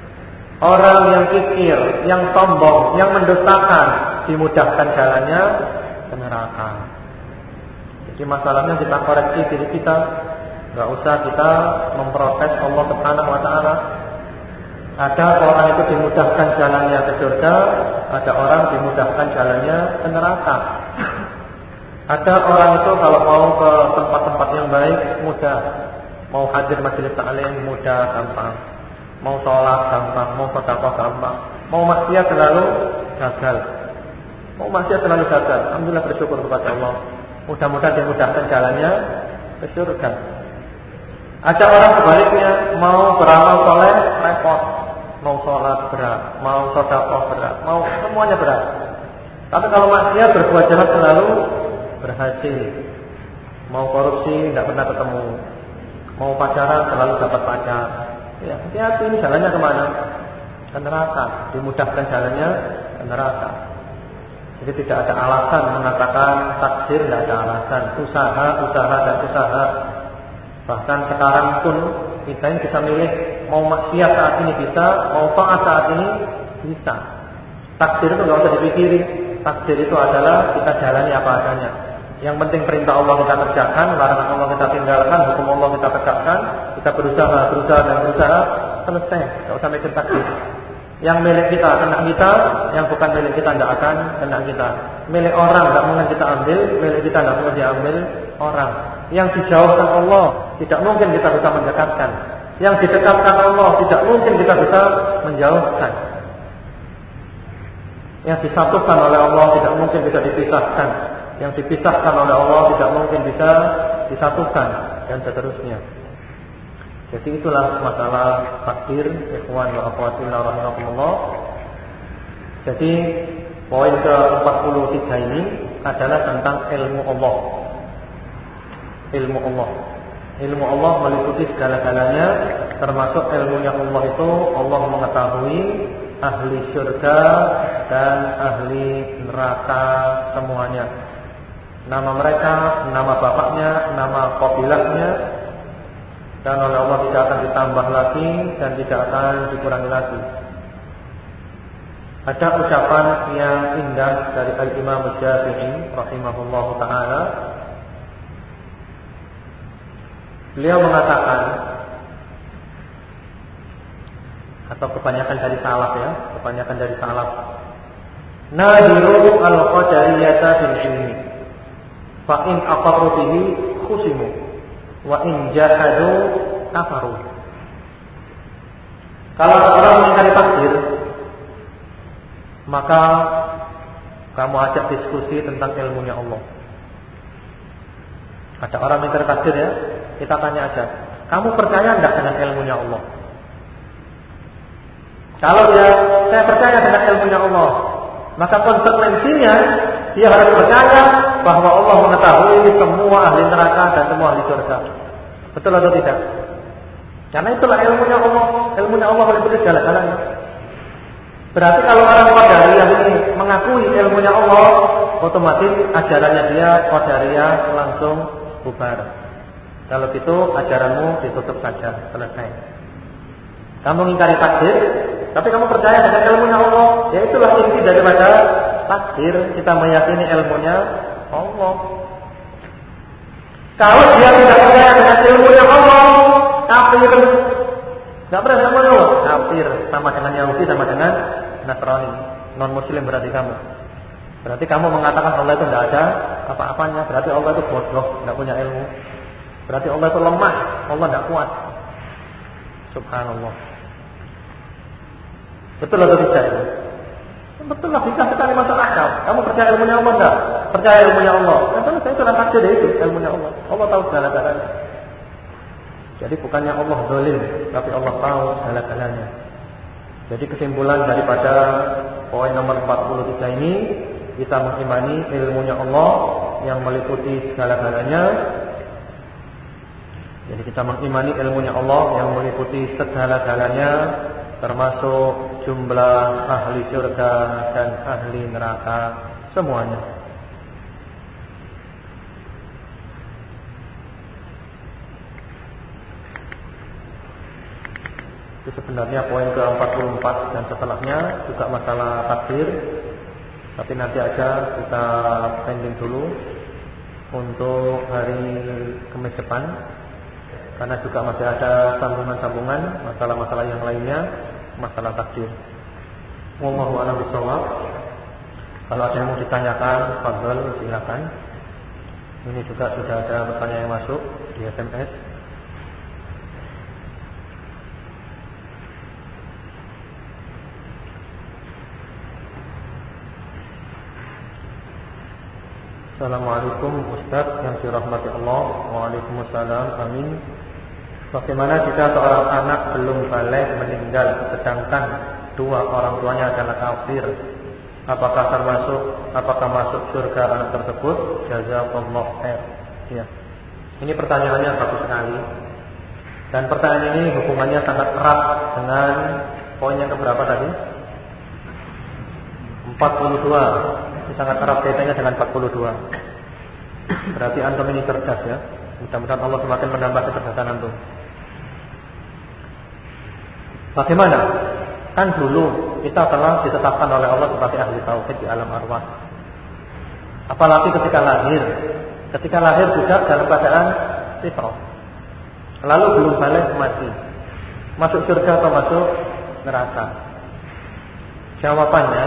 [SPEAKER 1] Orang yang kikir, yang sombong, yang mendustakan dimudahkan jalannya ke neraka. Jadi masalahnya kita koreksi diri kita nggak usah kita memprotes Allah Subhanahu Wa Taala. Ada orang itu dimudahkan jalannya ke surga, ada orang dimudahkan jalannya ke neraka. Ada orang itu kalau mau ke tempat-tempat yang baik mudah, Mau hadir majelis taklim mudah gampang. Mau sholat gampang, mau sedekah gampang. Mau maksiat selalu gagal. Mau maksiat selalu gagal. Alhamdulillah bersyukur kepada Allah. Mudah-mudahan dimudahkan jalannya ke surga. Ada orang sebaliknya mau beramal soleh repot, mau sholat berat, mau sodakoh berat, mau semuanya berat. Tapi kalau maksiat berbuat jahat selalu berhasil. Mau korupsi tidak pernah ketemu, mau pacaran selalu dapat pacar. Ya, hati-hati ini jalannya ke mana? Ke neraka. Dimudahkan jalannya ke neraka. Jadi tidak ada alasan mengatakan takdir, tidak ada alasan. Usaha, usaha dan usaha. Bahkan sekarang pun kita ini bisa milih mau maksiat saat ini bisa, mau taat saat ini bisa. Takdir itu nggak usah dipikirin. Takdir itu adalah kita jalani apa adanya. Yang penting perintah Allah kita kerjakan, larangan Allah kita tinggalkan, hukum Allah kita tegakkan, kita berusaha, berusaha dan berusaha, selesai. Tidak usah mikir takdir. Yang milik kita kena kita, yang bukan milik kita tidak akan kena kita. Milik orang tidak mungkin kita ambil, milik kita tidak mungkin diambil orang. Yang dijauhkan Allah tidak mungkin kita bisa mendekatkan. Yang didekatkan Allah tidak mungkin kita bisa menjauhkan. Yang disatukan oleh Allah tidak mungkin bisa dipisahkan. Yang dipisahkan oleh Allah tidak mungkin bisa disatukan dan seterusnya. Jadi itulah masalah takdir ikhwan wa akhwat rahimakumullah. Jadi poin ke-43 ini adalah tentang ilmu Allah. Ilmu Allah. Ilmu Allah meliputi segala-galanya termasuk ilmunya Allah itu Allah mengetahui ahli syurga dan ahli neraka semuanya. Nama mereka, nama bapaknya, nama kabilahnya, dan oleh Allah tidak akan ditambah lagi dan tidak akan dikurangi lagi. Ada ucapan yang indah dari Al-Imam Syafi'i rahimahullahu taala. Beliau mengatakan atau kebanyakan dari salaf ya, kebanyakan dari salaf. Nadiru al-qadariyata bil ilmi. Fa in aqarru bihi khusimu wa in jahadu kafaru. Kalau orang mengingkari takdir, maka kamu ajak diskusi tentang ilmunya Allah. Ada orang mengingkari takdir ya, kita tanya aja, kamu percaya enggak dengan ilmunya Allah? Kalau dia saya percaya dengan ilmunya Allah, maka konsekuensinya dia harus percaya bahwa Allah mengetahui semua ahli neraka dan semua ahli surga. Betul atau tidak? Karena itulah ilmunya Allah. Ilmunya Allah meliputi segala-galanya. Berarti kalau orang Qadariyah ini mengakui ilmunya Allah, otomatis ajarannya dia Qadariyah langsung bubar. Kalau gitu ajaranmu ditutup saja, selesai. Kamu mengingkari takdir, tapi kamu percaya dengan ilmunya Allah. Ya itulah inti daripada takdir. Kita meyakini ilmunya Allah. Kalau dia tidak percaya dengan ilmunya Allah, kafir. Tidak pernah sama Allah, kafir. Sama dengan Yahudi, sama dengan Nasrani. Non Muslim berarti kamu. Berarti kamu mengatakan Allah itu tidak ada apa-apanya. Berarti Allah itu bodoh, tidak punya ilmu. Berarti Allah itu lemah, Allah tidak kuat. Subhanallah. Betul atau tidak? Betul lah, bisa sekali masuk akal. Kamu percaya ilmunya Allah enggak? Percaya ilmunya Allah. Kan saya sudah takdir itu ilmunya Allah. Allah tahu segala-galanya. Jadi bukannya Allah zalim, tapi Allah tahu segala-galanya. Jadi kesimpulan daripada poin nomor 43 ini kita mengimani ilmunya Allah yang meliputi segala-galanya. Jadi kita mengimani ilmunya Allah yang meliputi segala-galanya termasuk jumlah ahli surga dan ahli neraka semuanya. Itu sebenarnya poin ke-44 dan setelahnya juga masalah takdir. Tapi nanti aja kita pending dulu untuk hari Kamis depan karena juga masih ada sambungan-sambungan masalah-masalah yang lainnya, masalah takdir. Wallahu a'lam bishawab. Kalau ada yang mau ditanyakan, fadhil silakan. Ini juga sudah ada pertanyaan yang masuk di SMS. Assalamualaikum Ustaz yang dirahmati Allah. Waalaikumsalam Amin. Bagaimana jika seorang anak belum balik meninggal Sedangkan dua orang tuanya adalah kafir? Apakah termasuk Apakah masuk surga anak tersebut? Jazakallah khair. Ya. Ini pertanyaannya bagus sekali. Dan pertanyaan ini hubungannya sangat erat Dengan poin yang keberapa tadi? 42 sangat erat kaitannya dengan 42. Berarti antum ini cerdas ya. Mudah-mudahan Allah semakin menambah kecerdasan antum. Bagaimana? Kan dulu kita telah ditetapkan oleh Allah sebagai ahli tauhid di alam arwah. Apalagi ketika lahir. Ketika lahir juga dalam keadaan fitrah. Lalu belum balik mati. Masuk surga atau masuk neraka? Jawabannya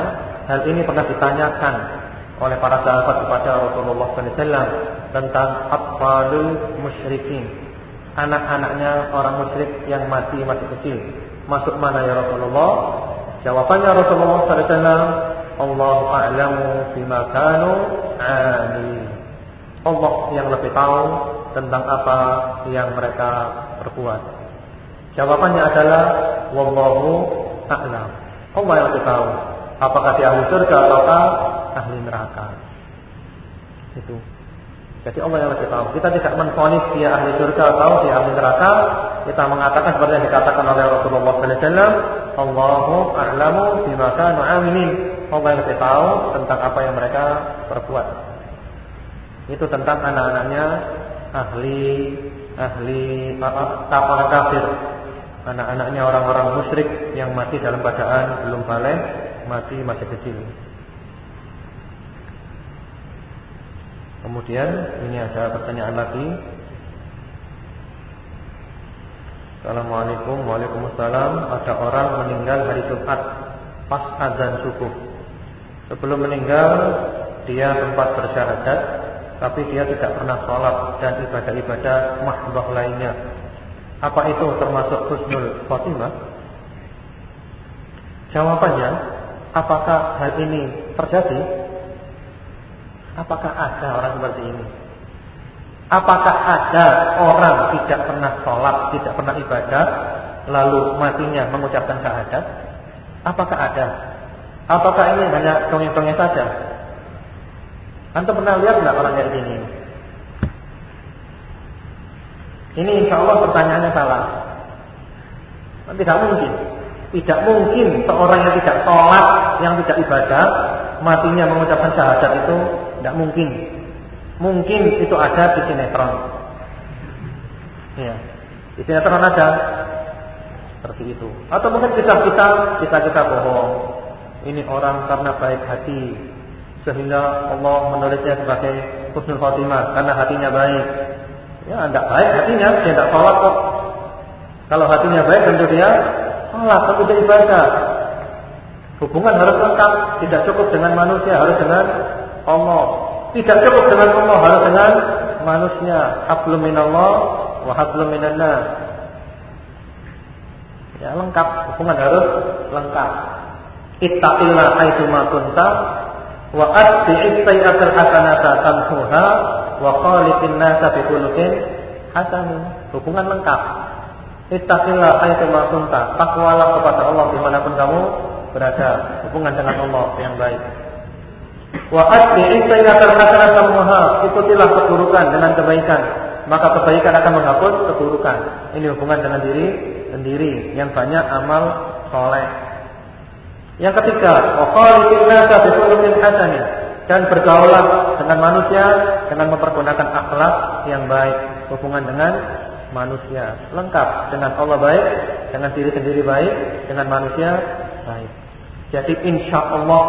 [SPEAKER 1] Hal ini pernah ditanyakan oleh para sahabat kepada Rasulullah SAW tentang atfalul musyrikin. Anak-anaknya orang musyrik yang mati masih kecil. Masuk mana ya Rasulullah? Jawabannya Rasulullah SAW, Allah a'lamu bima kanu amin. Allah yang lebih tahu tentang apa yang mereka perbuat. Jawabannya adalah wallahu a'lam. Allah yang lebih tahu apakah dia ahli surga ataukah ahli neraka. Itu. Jadi Allah yang lebih tahu. Kita tidak menfonis dia ahli surga atau dia ahli neraka. Kita mengatakan seperti yang dikatakan oleh Rasulullah SAW. Allahu a'lamu bima kanu. Allah yang lebih tahu tentang apa yang mereka perbuat. Itu tentang anak-anaknya ahli ahli orang kafir. Anak-anaknya orang-orang musyrik yang mati dalam keadaan belum balik mati masih kecil. Kemudian ini ada pertanyaan lagi. Assalamualaikum Waalaikumsalam Ada orang meninggal hari Jumat Pas azan subuh Sebelum meninggal Dia sempat bersyahadat Tapi dia tidak pernah sholat Dan ibadah-ibadah mahbah lainnya Apa itu termasuk husnul khotimah? Jawabannya Apakah hal ini terjadi? Apakah ada orang seperti ini? Apakah ada orang tidak pernah sholat, tidak pernah ibadah, lalu matinya mengucapkan syahadat? Apakah ada? Apakah ini hanya dongeng-dongeng saja? Anda pernah lihat nggak orang kayak gini? Ini insya Allah pertanyaannya salah. Tidak mungkin. Tidak mungkin seorang yang tidak sholat, yang tidak ibadah, matinya mengucapkan syahadat itu tidak mungkin. Mungkin itu ada di sinetron. Ya, di sinetron ada seperti itu. Atau mungkin kita kita kita kita bohong. Ini orang karena baik hati sehingga Allah menulisnya sebagai husnul khotimah karena hatinya baik. Ya, tidak baik hatinya, dia tidak sholat kok. Kalau hatinya baik tentu dia sholat kemudian ibadah. Hubungan harus lengkap, tidak cukup dengan manusia, harus dengan Allah. Tidak cukup dengan Allah, harus dengan manusia. Hablum minallah wa hablum minannas. Ya, lengkap, hubungan harus lengkap. Ittaqillah haitsu ma kunta wa atbi'is sayyi'atal hasanata tamhuha wa khaliqin nasa bi khuluqin hasanin. Hubungan lengkap. Ittaqillah ayat kunta. Takwalah kepada Allah di mana pun kamu berada. Hubungan dengan Allah yang baik. Wa atbi'i sayyi'atal hasanata muha. Ikutilah keburukan dengan kebaikan. Maka kebaikan akan menghapus keburukan. Ini hubungan dengan diri sendiri yang banyak amal soleh. Yang ketiga, wa khaliqin nasa bi hasanin dan bergaulah dengan manusia dengan mempergunakan akhlak yang baik, hubungan dengan manusia lengkap dengan Allah baik, dengan diri sendiri baik, dengan manusia baik. Jadi insya Allah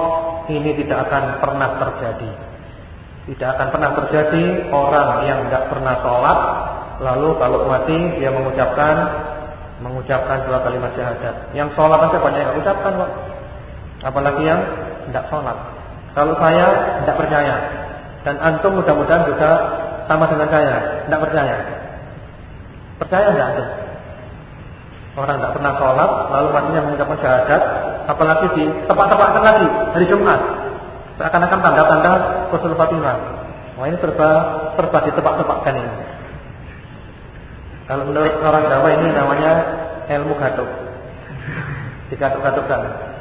[SPEAKER 1] ini tidak akan pernah terjadi. Tidak akan pernah terjadi orang yang tidak pernah sholat lalu kalau mati dia mengucapkan mengucapkan dua kalimat syahadat. Yang sholat saja banyak yang ucapkan kok. Apalagi yang tidak sholat. Kalau saya tidak percaya dan antum mudah-mudahan juga sama dengan saya, tidak percaya. Percaya enggak ada? Orang tidak pernah sholat, lalu matinya mengucapkan syahadat, apalagi di tempat-tempat lagi hari Jumat, seakan-akan tanda-tanda Rasul Fatimah. Wah ini serba serba ditebak-tebakkan ini. Kalau menurut orang Jawa ini namanya ilmu gatuk. Digatuk-gatukkan.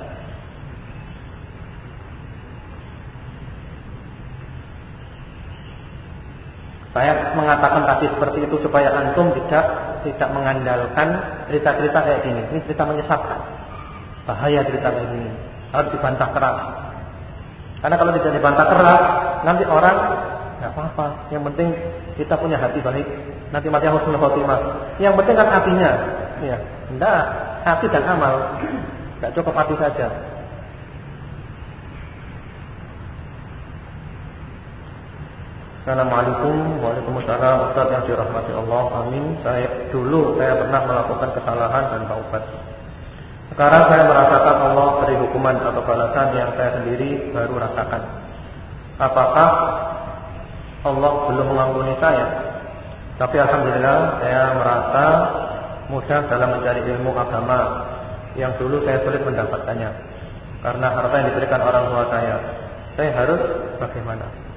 [SPEAKER 1] Saya mengatakan tadi seperti itu supaya antum tidak tidak mengandalkan cerita-cerita kayak gini. Ini cerita menyesatkan. Bahaya cerita kayak gini. Harus dibantah keras. Karena kalau tidak dibantah keras, nanti orang nggak apa-apa. Yang penting kita punya hati baik. Nanti mati husnul khotimah. Yang penting kan hatinya. Ya, enggak, hati dan amal. Enggak cukup hati saja. Assalamualaikum Waalaikumsalam Ustaz yang dirahmati Allah Amin. Saya dulu saya pernah melakukan kesalahan dan taubat. Sekarang saya merasakan Allah beri hukuman atau balasan yang saya sendiri baru rasakan. Apakah Allah belum mengampuni saya? Tapi Alhamdulillah saya merasa mudah dalam mencari ilmu agama Yang dulu saya sulit mendapatkannya. Karena harta yang diberikan orang tua saya Saya harus bagaimana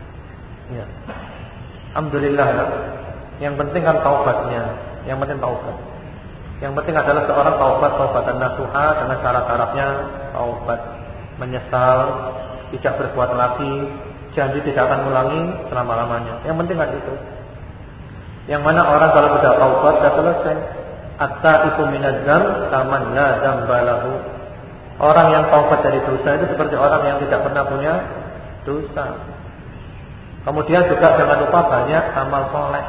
[SPEAKER 1] Ya. Alhamdulillah ya. Yang penting kan taubatnya. Yang penting taubat. Yang penting adalah seorang taubat taubatan nasuha dengan syarat-syaratnya taubat, menyesal, tidak berbuat lagi, janji tidak akan ulangi selama-lamanya. Yang penting kan itu. Yang mana orang kalau sudah taubat sudah selesai. Atta itu minadzam taman la dzambalahu. Orang yang taubat dari dosa itu seperti orang yang tidak pernah punya dosa. Kemudian juga jangan lupa banyak amal soleh.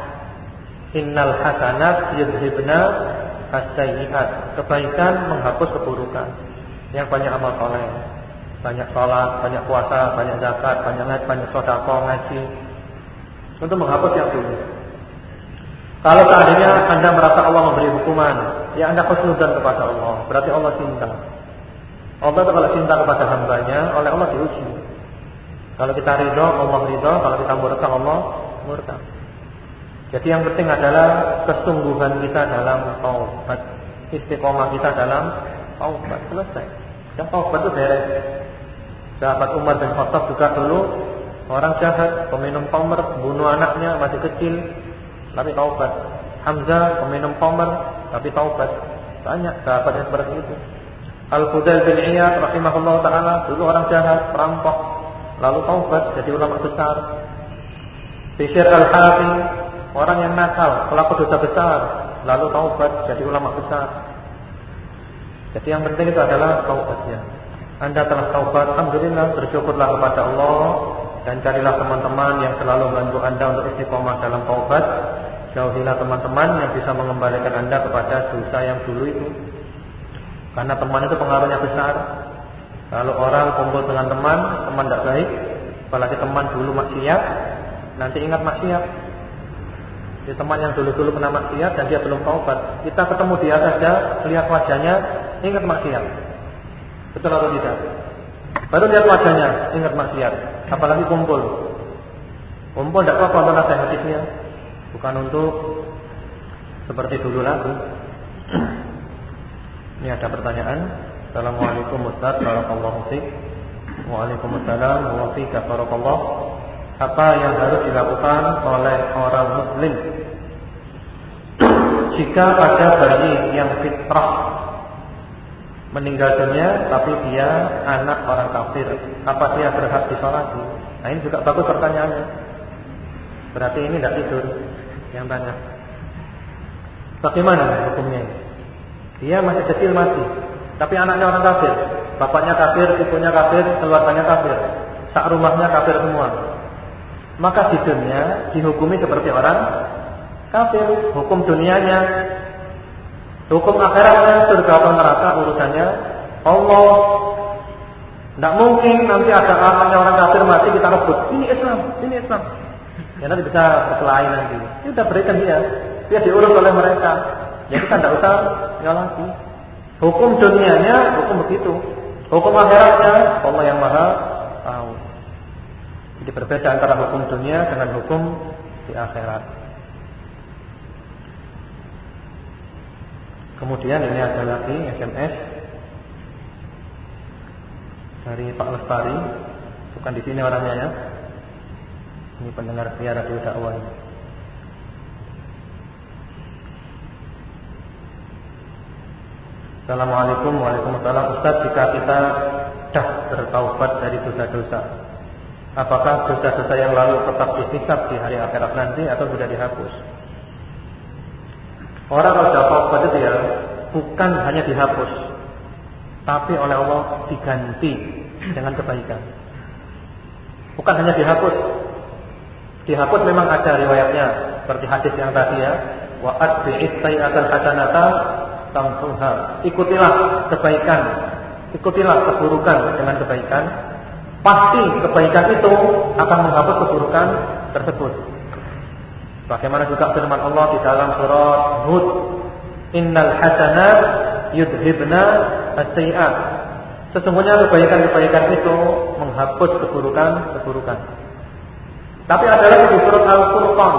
[SPEAKER 1] Innal hasanat yudhibna as-sayyi'at. Kebaikan menghapus keburukan. Yang banyak amal soleh. Banyak sholat, banyak puasa, banyak zakat, banyak ngaji, banyak sodako, ngaji. Untuk menghapus yang dulu. Kalau seandainya Anda merasa Allah memberi hukuman, ya Anda khusnudan kepada Allah. Berarti Allah cinta. Allah kalau cinta kepada hambanya, oleh Allah diuji. Kalau kita ridho, Allah ridho. Kalau kita murka, Allah murka. Jadi yang penting adalah kesungguhan kita dalam taubat, istiqomah kita dalam taubat selesai. Dan taubat itu beres. Sahabat Umar bin Khattab juga dulu orang jahat, peminum khamr, bunuh anaknya masih kecil, tapi taubat. Hamzah peminum khamr, tapi taubat. Banyak sahabat yang seperti itu. Al-Fudail bin Iyad rahimahullah taala dulu orang jahat, perampok, lalu taubat jadi ulama besar. Bishr al-Hafi orang yang nakal, pelaku dosa besar, lalu taubat jadi ulama besar. Jadi yang penting itu adalah taubatnya. Anda telah taubat, alhamdulillah, bersyukurlah kepada Allah dan carilah teman-teman yang selalu membantu Anda untuk istiqomah dalam taubat. Jauhilah teman-teman yang bisa mengembalikan Anda kepada dosa yang dulu itu. Karena teman itu pengaruhnya besar. Kalau orang kumpul dengan teman, teman tidak baik, apalagi teman dulu maksiat, nanti ingat maksiat. Di teman yang dulu-dulu pernah maksiat dan dia belum taubat, kita ketemu dia saja, lihat wajahnya, ingat maksiat. Betul atau tidak? Baru lihat wajahnya, ingat maksiat. Apalagi kumpul. Kumpul tidak apa-apa untuk nasihati dia. Bukan untuk seperti dulu lagi. Ini ada pertanyaan. Assalamualaikum Ustaz. Barakallahu fiik Waalaikumsalam. Wa Apa yang harus dilakukan oleh orang muslim? Jika ada bayi yang fitrah Meninggal dunia Tapi dia anak orang kafir Apa dia berhak disolati? Nah ini juga bagus pertanyaannya. Berarti ini tidak tidur Yang tanya. Bagaimana hukumnya? Dia masih kecil masih tapi anaknya orang kafir, bapaknya kafir, ibunya kafir, keluarganya kafir, sak rumahnya kafir semua. Maka di dunia dihukumi seperti orang kafir, hukum dunianya, hukum akhiratnya surga atau neraka urusannya Allah. Tidak mungkin nanti ada anaknya orang kafir mati kita rebut. Ini Islam, ini Islam. Ya nanti bisa berkelahi nanti. Sudah berikan dia, dia diurus oleh mereka. Jadi kita tidak usah ya lagi. Hukum dunianya hukum begitu. Hukum akhiratnya Allah yang Maha tahu. Jadi berbeda antara hukum dunia dengan hukum di akhirat. Kemudian ini ada lagi SMS dari Pak Lestari, bukan di sini orangnya ya. Ini pendengar setia radio dakwah Assalamualaikum Waalaikumsalam Ustaz jika kita dah bertaubat dari dosa-dosa Apakah dosa-dosa yang lalu tetap disikap di hari akhirat nanti Atau sudah dihapus? Orang kalau sudah taubat itu ya Bukan hanya dihapus Tapi oleh Allah diganti Dengan kebaikan. Bukan hanya dihapus. Dihapus memang ada riwayatnya seperti hadis yang tadi ya. Wa atbi'is sayyi'atal hasanata tamsuha. Ikutilah kebaikan, ikutilah keburukan dengan kebaikan. Pasti kebaikan itu akan menghapus keburukan tersebut. Bagaimana juga firman Allah di dalam surat Hud, "Innal hasanat yudhibna as-sayyi'at." Sesungguhnya kebaikan-kebaikan itu menghapus keburukan-keburukan. Tapi ada lagi di surat Al-Furqan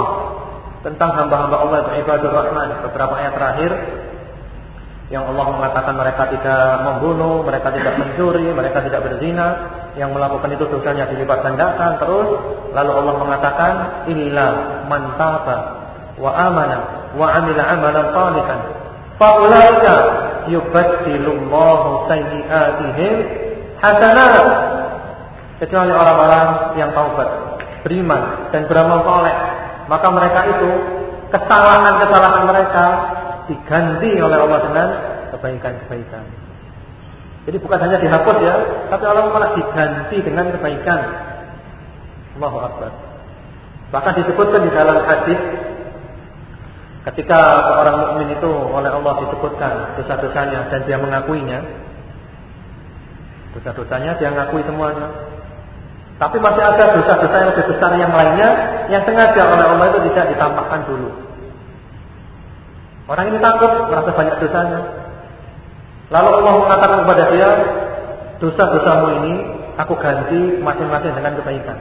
[SPEAKER 1] tentang hamba-hamba Allah ibadur rahman beberapa ayat terakhir yang Allah mengatakan mereka tidak membunuh, mereka tidak mencuri, mereka tidak berzina, yang melakukan itu dosanya dilipat gandakan terus. Lalu Allah mengatakan illa man taba wa amana wa amila amalan salihan. Faulaika yubaddilullahu sayyi'atihim hasanat kecuali orang-orang yang taubat beriman dan beramal soleh, maka mereka itu kesalahan-kesalahan mereka diganti oleh Allah dengan kebaikan-kebaikan. Jadi bukan hanya dihapus ya, tapi Allah malah diganti dengan kebaikan. Allahu Akbar. Bahkan disebutkan di dalam hadis ketika seorang mukmin itu oleh Allah disebutkan dosa-dosanya dan dia mengakuinya, dosa-dosanya dia mengakui semuanya. Tapi masih ada dosa-dosa yang lebih besar yang lainnya yang sengaja oleh Allah itu tidak ditampakkan dulu. Orang ini takut merasa banyak dosanya. Lalu Allah mengatakan kepada dia, dosa-dosamu ini aku ganti masing-masing dengan kebaikan.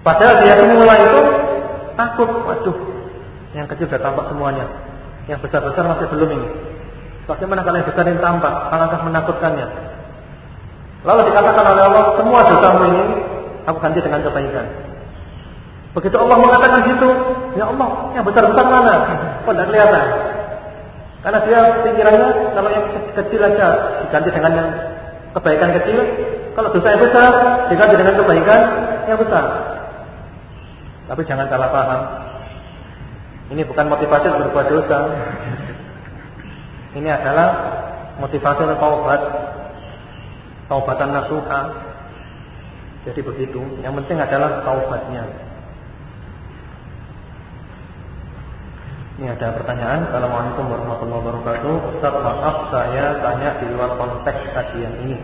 [SPEAKER 1] Padahal dia semula itu takut, waduh, yang kecil sudah tampak semuanya, yang besar-besar masih belum ini. Bagaimana kalau yang besar ini tampak? Alangkah menakutkannya. Lalu dikatakan oleh Allah, semua dosamu ini aku ganti dengan kebaikan. Begitu Allah mengatakan gitu, ya Allah, yang besar-besar mana? Kok tidak kelihatan? Karena dia pikirannya kalau yang kecil aja diganti dengan yang kebaikan kecil, kalau dosa yang besar diganti dengan kebaikan yang besar. Tapi jangan salah paham. Ini bukan motivasi untuk berbuat dosa. Ini adalah motivasi untuk taubat taubatan nasuha. Jadi begitu. Yang penting adalah taubatnya. Ini ada pertanyaan. Assalamualaikum warahmatullahi wabarakatuh. Ustaz maaf saya tanya di luar konteks kajian ini.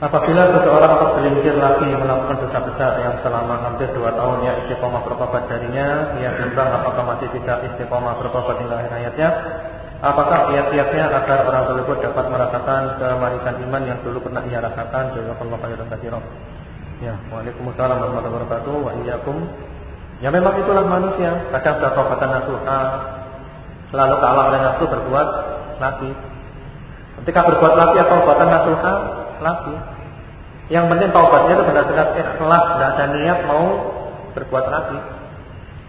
[SPEAKER 1] Apabila seseorang tergelincir lagi melakukan dosa besar yang selama hampir dua tahun ya istiqomah bertobat darinya, ia bimbang apakah masih bisa istiqomah bertobat hingga akhir hayatnya? Apakah kiat-kiatnya agar orang tersebut dapat merasakan kemanisan iman yang dulu pernah ia rasakan? Jazakallahu khairan katsiran. Ya, Waalaikumsalam warahmatullahi wabarakatuh wa iyyakum. Ya memang itulah manusia, kadang taubatan nasuha selalu kalah oleh nafsu berbuat lagi. Ketika berbuat lagi atau taubatan nasuha lagi. Yang penting taubatnya itu benar-benar ikhlas, tidak ada niat mau berbuat lagi.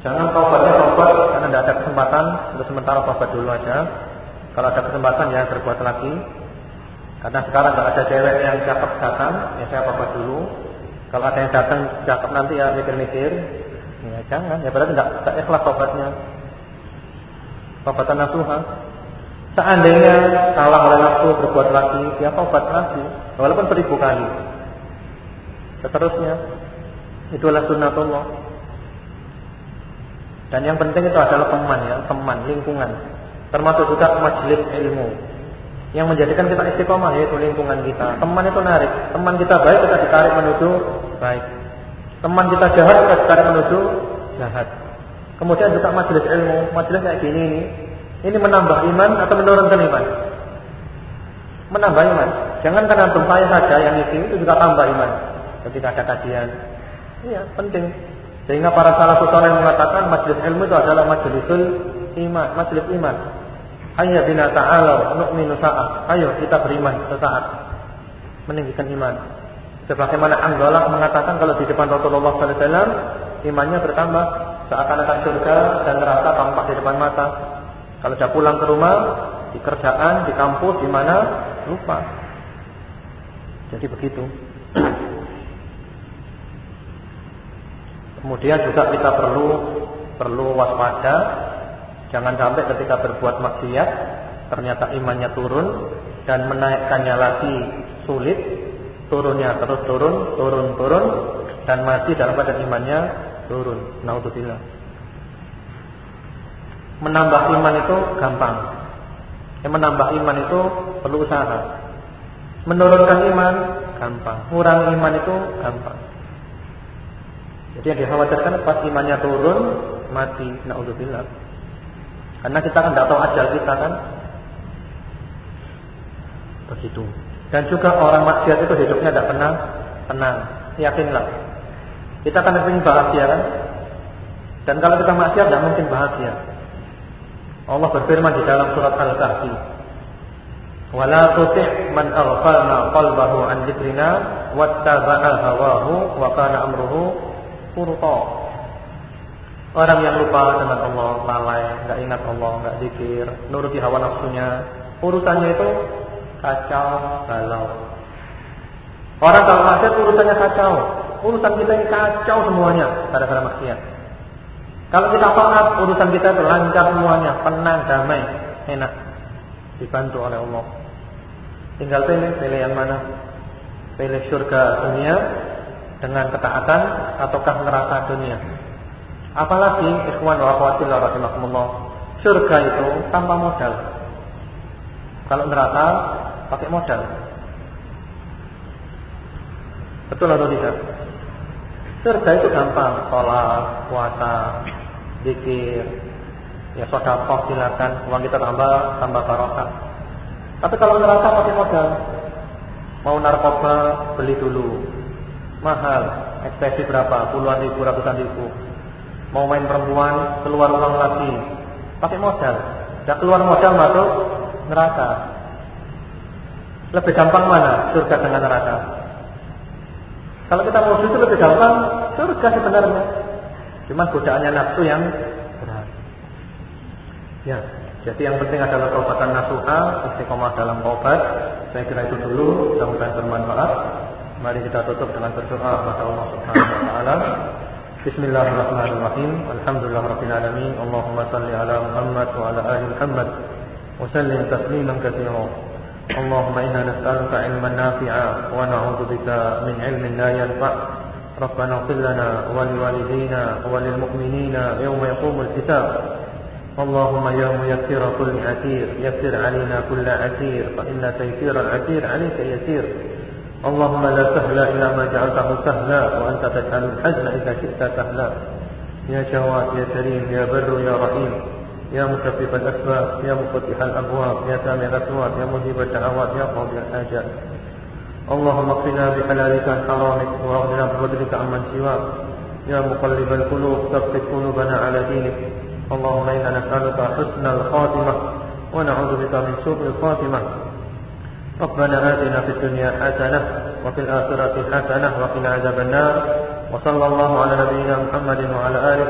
[SPEAKER 1] Jangan taubatnya taubat karena tidak ada kesempatan untuk sementara taubat dulu aja. Kalau ada kesempatan ya berbuat lagi. Karena sekarang tidak ada cewek yang cakep datang, ya saya taubat dulu. Kalau ada yang datang cakep nanti ya mikir-mikir. Jangan, ya berarti tidak, tidak ikhlas taubatnya. Taubatan nasuha. Seandainya kalah oleh nafsu berbuat lagi, ya taubat lagi, walaupun seribu kali. Seterusnya, itulah sunnatullah. Dan yang penting itu adalah teman ya, teman, lingkungan. Termasuk juga majelis ilmu. Yang menjadikan kita istiqomah yaitu lingkungan kita. Teman itu narik. Teman kita baik kita ditarik menuju baik. Teman kita jahat kita ditarik menuju jahat. Kemudian juga majelis ilmu, majelis kayak gini ini. Ini menambah iman atau menurunkan iman? Menambah iman. Jangan karena saya saja yang isi itu juga tambah iman. Ketika ada kajian. Iya, penting. Sehingga para salafus saleh mengatakan majlis ilmu itu adalah majlisul iman, majlis iman. Hayya bina ta'ala nu'minu sa'at. Ayo kita beriman sesaat. Meninggikan iman. Sebagaimana Anggola mengatakan kalau di depan Rasulullah SAW imannya bertambah seakan-akan surga dan neraka tampak di depan mata. Kalau sudah pulang ke rumah, di kerjaan, di kampus, di mana lupa. Jadi begitu. Kemudian juga kita perlu perlu waspada, jangan sampai ketika berbuat maksiat ternyata imannya turun dan menaikkannya lagi sulit, turunnya terus turun, turun turun dan masih dalam keadaan imannya turun. Naudzubillah. Menambah iman itu gampang. Yang menambah iman itu perlu usaha. Menurunkan iman gampang. Kurang iman itu gampang. Jadi yang dikhawatirkan pas imannya turun mati, naudzubillah. Karena kita kan tidak tahu ajal kita kan. Begitu. Dan juga orang maksiat itu hidupnya tidak pernah tenang. Yakinlah. Kita akan ingin bahagia kan? Dan kalau kita maksiat tidak mungkin bahagia. Allah berfirman di dalam surat Al-Kahfi. Wala tuti' man aghfalna qalbahu an dzikrina wattaba'a hawahu wa kana amruhu furqa. Orang yang lupa dengan Allah, lalai, enggak ingat Allah, enggak zikir, nuruti hawa nafsunya, urusannya itu kacau balau. Orang kalau maksiat urusannya kacau, urusan kita ini kacau semuanya gara-gara maksiat. Kalau kita taat, urusan kita itu lancar semuanya, tenang, damai, enak, dibantu oleh Allah. Tinggal pilih, pilih yang mana? Pilih surga dunia dengan ketaatan ataukah neraka dunia. Apalagi ikhwan wa akhwati rahimakumullah, surga itu tanpa modal. Kalau neraka pakai modal. Betul atau tidak? Surga itu gampang, sholat, puasa, zikir, ya sedekah silakan, uang kita tambah, tambah barokah. Tapi kalau neraka pakai modal, mau narkoba beli dulu, mahal, ekstasi berapa, puluhan ribu, ratusan ribu. Mau main perempuan, keluar uang lagi, pakai modal. Tidak keluar modal masuk neraka. Lebih gampang mana surga dengan neraka? Kalau kita mau itu lebih gampang surga sebenarnya. Cuma godaannya nafsu yang berat. Ya, jadi yang penting adalah taubatan nasuha, istiqomah dalam taubat. Saya kira itu dulu, mudah-mudahan bermanfaat. Mari kita tutup dengan berdoa kepada Allah Subhanahu wa taala. Bismillahirrahmanirrahim. Alhamdulillahirabbil alamin. Allahumma shalli ala Muhammad wa ala ali Muhammad wa sallim tasliman katsiran. Inna nas'aluka 'ilman nafi'a wa na'udzu bika min 'ilmin la yanfa'. ربنا اغفر لنا ولوالدينا وللمؤمنين يوم يقوم الحساب. اللهم يا ميسر كل عسير يسر علينا كل عسير فإن تيسير العسير عليك يسير. اللهم لا سهل إلا ما جعلته سهلا وأنت تجعل الحزن إذا شئت سهلا. يا جواد يا كريم يا بر يا رحيم. يا مسبب الأسباب يا مفتح الأبواب يا سامع الأصوات يا مجيب الدعوات يا قاضي الحاجات. اللهم اقنا بحلالك عن حرامك وأغننا بفضلك عمن سواك. يا مقلب القلوب ثبت قلوبنا على دينك. اللهم إنا نسألك حسن الخاتمة ونعوذ بك من سوء الخاتمة. ربنا آتنا في الدنيا حسنة وفي الآخرة حسنة وقنا عذاب النار. وصلى الله على نبينا محمد وعلى آله